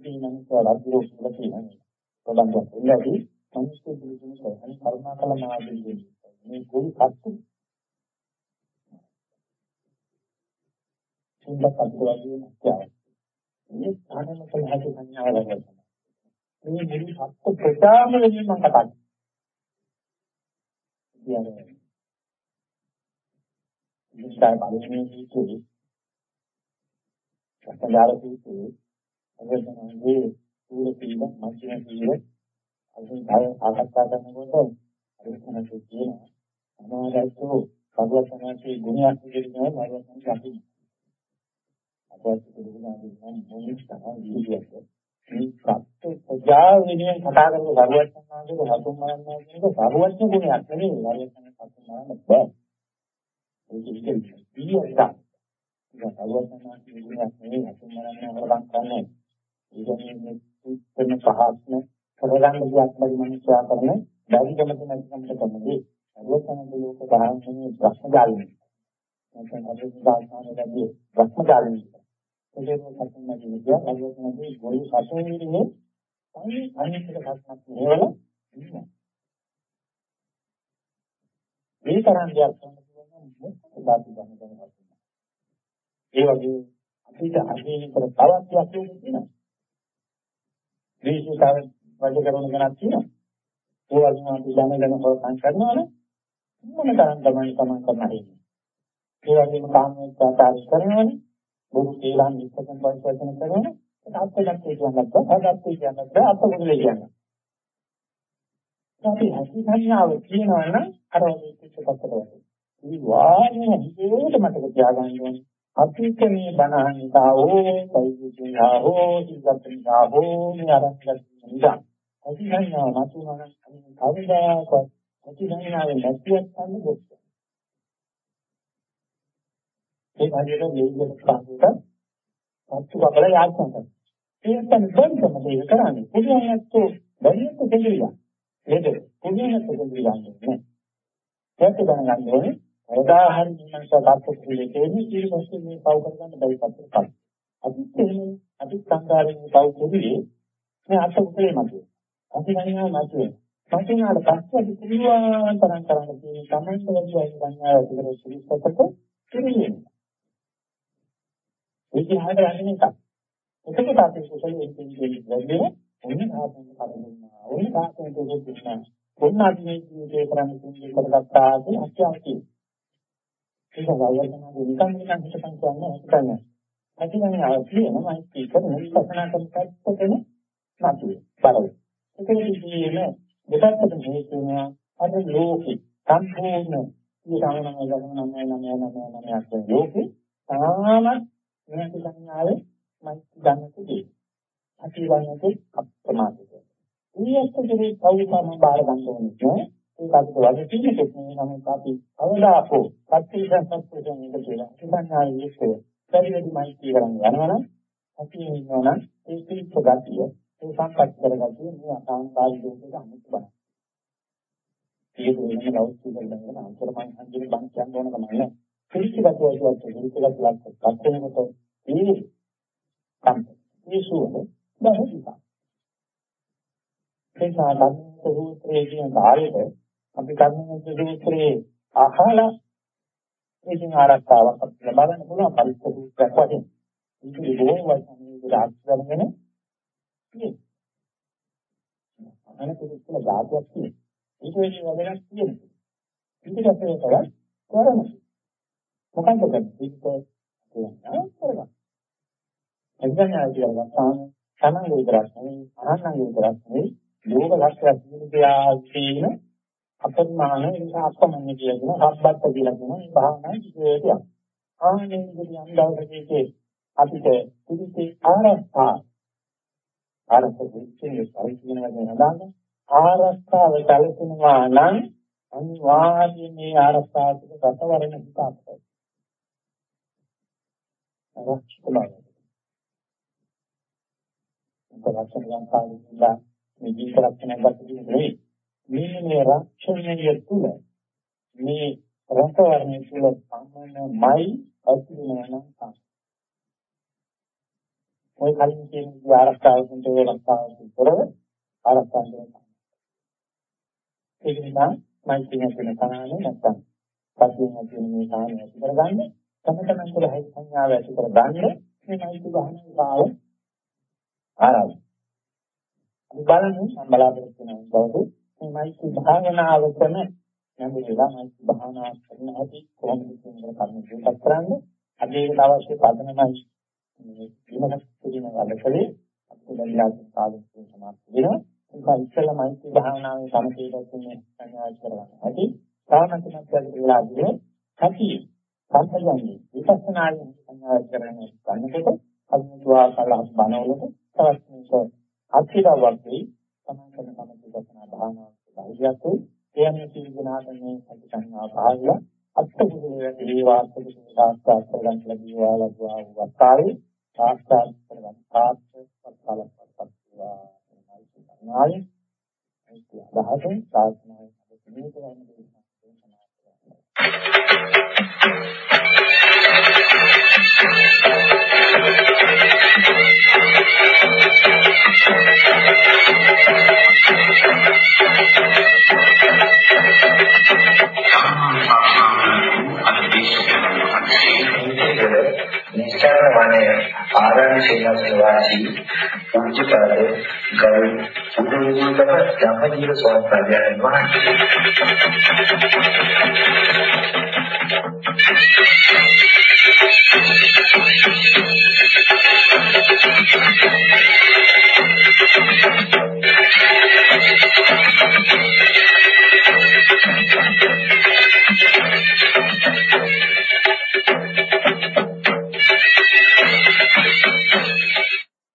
ඉතින් මනුෂ්‍ය රාජ්‍යෝ කියලා කියන්නේ. ප්‍රබන්ධ ඉල්ලදී මනුෂ්‍ය පිළිගන්නේ අනිත් කරුණාකල මාදින්නේ. මේ කොයි කත්තු සුන්දර කත්තුවගේ නැත්නම් මේ ආනන්ද කලහක සංඥාව ලබනවා. මේ මුළු සත්‍ය ප්‍රචාරම වෙන්නේ මම කතා කරන්නේ. කියන්නේ විස්තර බලන්නේ සදාර සූත්‍රයේ අවසනයේ සූර සීල මධ්‍යම සීල අදින් බය ආකච්ඡා කරනකොට අරිසනකේ කියන අනාගතෝ භගවතනාගේ ගුණයක් විදිහට භගවතන් කියනවා. අපවත් පිළිගන්නා නම් මොනිස් තමයි විදියට මේ සත්‍ය ප්‍රජා විනය කතා කරන භගවතන් සාන්තික හතුන් මරන්නේ කියන එක සාරවත්න ගුණයක් නෙවෙයි. වරියන් හතුන් මරන්න බෑ. ඒක ඉතින් පිළිවෙලක්. ඒක සාරවත්න ගුණයක් නෙවෙයි හතුන් මරන්නේ හොරගම් කරන්නේ. ඒක මේ වෙන පහක්ම කරගන්න දෙයක් බැරි මිනිස්සයා කරන බැරිකම නැතිකමට තමයි. සාරවත්න ලෝක දහන්නේ ප්‍රශ්නජාලනේ. නැත්නම් අපේ සාසනයේදී ප්‍රශ්නජාලනේ. ඒක සතුන් නැති විදිය සාරවත්නගේ ගොළු සතුන් ඉන්නේ අනිත් අනිත් එකක් නේවල ඉන්නේ. මේ තරම් දෙයක් කරන්න පුළුවන් මොකක්ද ධාතු ගන්න ගන්නවා. ඒ වගේ අපිට අදීන කර තවත් යක්ෂයෙක් තියෙනවා. විශේෂතාව වැඩ කරන කෙනෙක් තියෙනවා. ඒ වගේම අපි දැනගෙන හොරකම් කරනවනේ මොන තරම් තමයි තමන් කරන්න හරින්නේ. ඒ වගේම කාමයේ ප්‍රකාශ කරනවනේ බුදු කියලා නිස්සකම් පරිවර්තන කරනවනේ අත්දැකීම් කියන්නත් අත්දැකීම් කියන්නත් අත්දැකීම් කියන්නත්. අපි ඇති සංඥාව කියනවා නම් අර වගේ පිටපතට වගේ. මේ වාගේ හිතේට මතක තියාගන්න ඕනේ. අතීතේ බණහන්තාවෝ සයිසිතාවෝ ඉස්සත්තාවෝ මේ අරන්ගත් නිසා. ඇති සංඥාව නැතුනම කවදාකවත් ඇති සංඥාවේ නැතිවත් ගන්න බෑ. ඒ වගේම මේක පස්සට පත්තු කපලා යාත්‍රා කරනවා. ඒකෙන් බැරිකම දෙය කරන්නේ. පුදුම නැත්තෝ බැරියත් දෙවිලා. නේද? පුදුම නැත්තෝ දෙවිලා නෑ. ඒක දැනගන්න ඕනේ. උදාහරණ මනස තාක්ෂ ක්‍රියේ තේමි ඊට මේ පව කරගන්න බැරි පත්‍රයක්. අපිත් එහෙම අපිත් සංකාරයෙන් පව කෙරුවේ මේ අත උත්තරේ මතුවේ. අපි ගන්නවා මතුවේ. මතුනාට පස්සේ අපි පුළුවන් තරම් කරන්න තියෙන සමන්ත වගේ සංඥාව ඇති කර සිරිසකට කිරියෙන්නේ. ඒක හරියට යන්නේ නැහැ. එතකොට අපි කුසලයේ තියෙන වැඩි ඔන්න ආත්මය කරගන්නවා. ඔන්න ආත්මය දෙන්නා. ඔන්න ආත්මයේ ජීවිතේ කරන්නේ තුන්දේ කරගත්තා කියන අත්‍යවශ්‍යයි. ඒක වයර්තනාවේ නිකන් නිකන් හිතපන් කියන්නේ හිතන්නේ. ඇතිවන්නේ අවශ්‍යම මෛත්‍රී කරන විපස්සනා කරන පැත්තටම නැතුවේ. බලන්න. ඒකෙදී දෙපැත්තටම හේතුනවා අද ලෝකේ සම්පූර්ණ ඊටම නම් ගමන නම් නම් නම් නම් නම් ලෝකේ තාමත් වෙනස් සංඥාවේ මෛත්‍රී ගන්නකදී අපි වන්නකේ අප්‍රමාදිත. ඊයස්තේ කවුරුම බාර ගන්න ඕනේ නෑ. ඒක අපිට වගේ තියෙන්නේ නමුත් අපි අවදාපෝ සත්‍යසත්පුරුෂයන් එක කියලා. සංඥාවේ ඉස්සේ පරිවැඩි මෛත්‍රී කරන්න යනවනම් අපි ඉන්නවනම් ඒ පිළිච්ච ගතිය ඒ සම්පත් කරගතිය මේ අසංකාරී දුකට අනුත් බලන්න. ඒක වෙනම ලෞකික දෙයක් අන්තරමයි හන්දිනේ බං කියන්න ඕන කම නැහැ. පිළිච්ච ගතිය කියවත් පිළිච්ච ගතියක් පස්සෙනකොට ඒ කම්ප මේ සුවඳ බහිනවා. ඒ සාධන සූත්‍රයේ කියන කාර්යය අපි කර්මයේ සූත්‍රයේ අහලා ඒකෙන් ආරක්ෂාවක් අපිට ලබා ගන්න පුළුවන් පරිස්සම් සූත්‍රයක් වශයෙන්. ඒක බොහෝ වචනේ ආශ්‍රමගෙන තියෙනවා. අනක පුදුම ධාතුවක් තියෙනවා. ඒක වෙන්නේ වැඩක් තියෙනවා. ඊට පස්සේ තමයි කරන්නේ. මොකක්ද කරන්නේ? ඒක කරනවා. අඥානය කියලා ගත්තාම තමන්ගේ විතරක් නෙවෙයි අනන්‍යගේ විතරක් නෙවෙයි ලෝක ලක්ෂණ සිදුදියා කියන අපරිමාණ ඒක අපමණ කියන හබ්බත් කියලා කියන මේ භාවනා ජීවිතය. ආනේ ඉතින් දවසකදී අපිට පිළිසි ආරස්ථා ආරස්ථකෙන්නේ පරිචින වශයෙන් හදාගන්න ආරස්ථාව කල්පනවා නම් අනිවාර්යයෙන් මේ ආරස්ථාවක ගතවරණ හිතාපත. අවශ්‍යයි. රක්ෂණ ලංකාවේ ඉඳලා මේ ජීවිත රක්ෂණයක් ගන්න නෙවෙයි. මේ මේ රක්ෂණය තුළ මේ රසවර්ණය තුළ සම්මනමයි අසිනවනම් තමයි. ඔය කලින් කියන ආරක්ෂාවෙන් තේ රක්ෂාවෙන් කරව ආරක්ෂාවෙන් කරනවා. ඒක නිසා මෛත්‍රිය කියන කණානේ නැත්තම් පස්යෙන් කියන මේ කාණේ ඇති කරගන්න තම තමන් තුළ හයි සංඥාව ඇති කරගන්න මේ මෛත්‍රී භාවනාව ආරම්භ. අපි බලමු මම බලාපොරොත්තු වෙන බවද මේ මෛත්‍රී භාවනාවකම නැඹුරුලා මෛත්‍රී භාවනාව කරන හැටි කොහොමද කියන කර්ම දෙකක් කරන්නේ. අද ඒකට අවශ්‍ය පදනමයි මේ විමසක් කියන වැඩකලේ අපිට බැලලා කාලෙක සමාප්ත වෙනවා. ඒක ඉස්සෙල්ලා මෛත්‍රී භාවනාවේ සමතේකන්නේ සංඥා කරගන්න. හැටි සාමතුමත් වෙලාදී සතිය සම්පජන්‍ය විපස්සනායෙන් සංඥා කරගෙන ගන්නකොට අනුතුවා කලස් බණවලට තවත් මේක අත්‍යවශ්‍යයි තමයි කරන සමථ විපස්සනා භාවනාවක් ධෛර්යයක් එයන්නේ සීලනාත මේ අධිකන්නා භාගය අත්කුසලයේ ඒ වාස්තුක සාස්ත්‍රාත් කරගන්න ලැබීවා ලබුවා වත්තාවේ සාස්ත්‍රාත් කරගන්න සාස්ත්‍රාත් පත්පත්වා නායි ඒ අදහසෙන් සාස්ත්‍රාත් මේක වන්න දෙන්නා නිස්සාරණ වනයේ ආරණ්‍ය සේනාසන වාසී පූජ්‍යපද ගෞරව උදේජීතම ධම්මජීව ස්වාමීන් වහන්සේ. Thank you.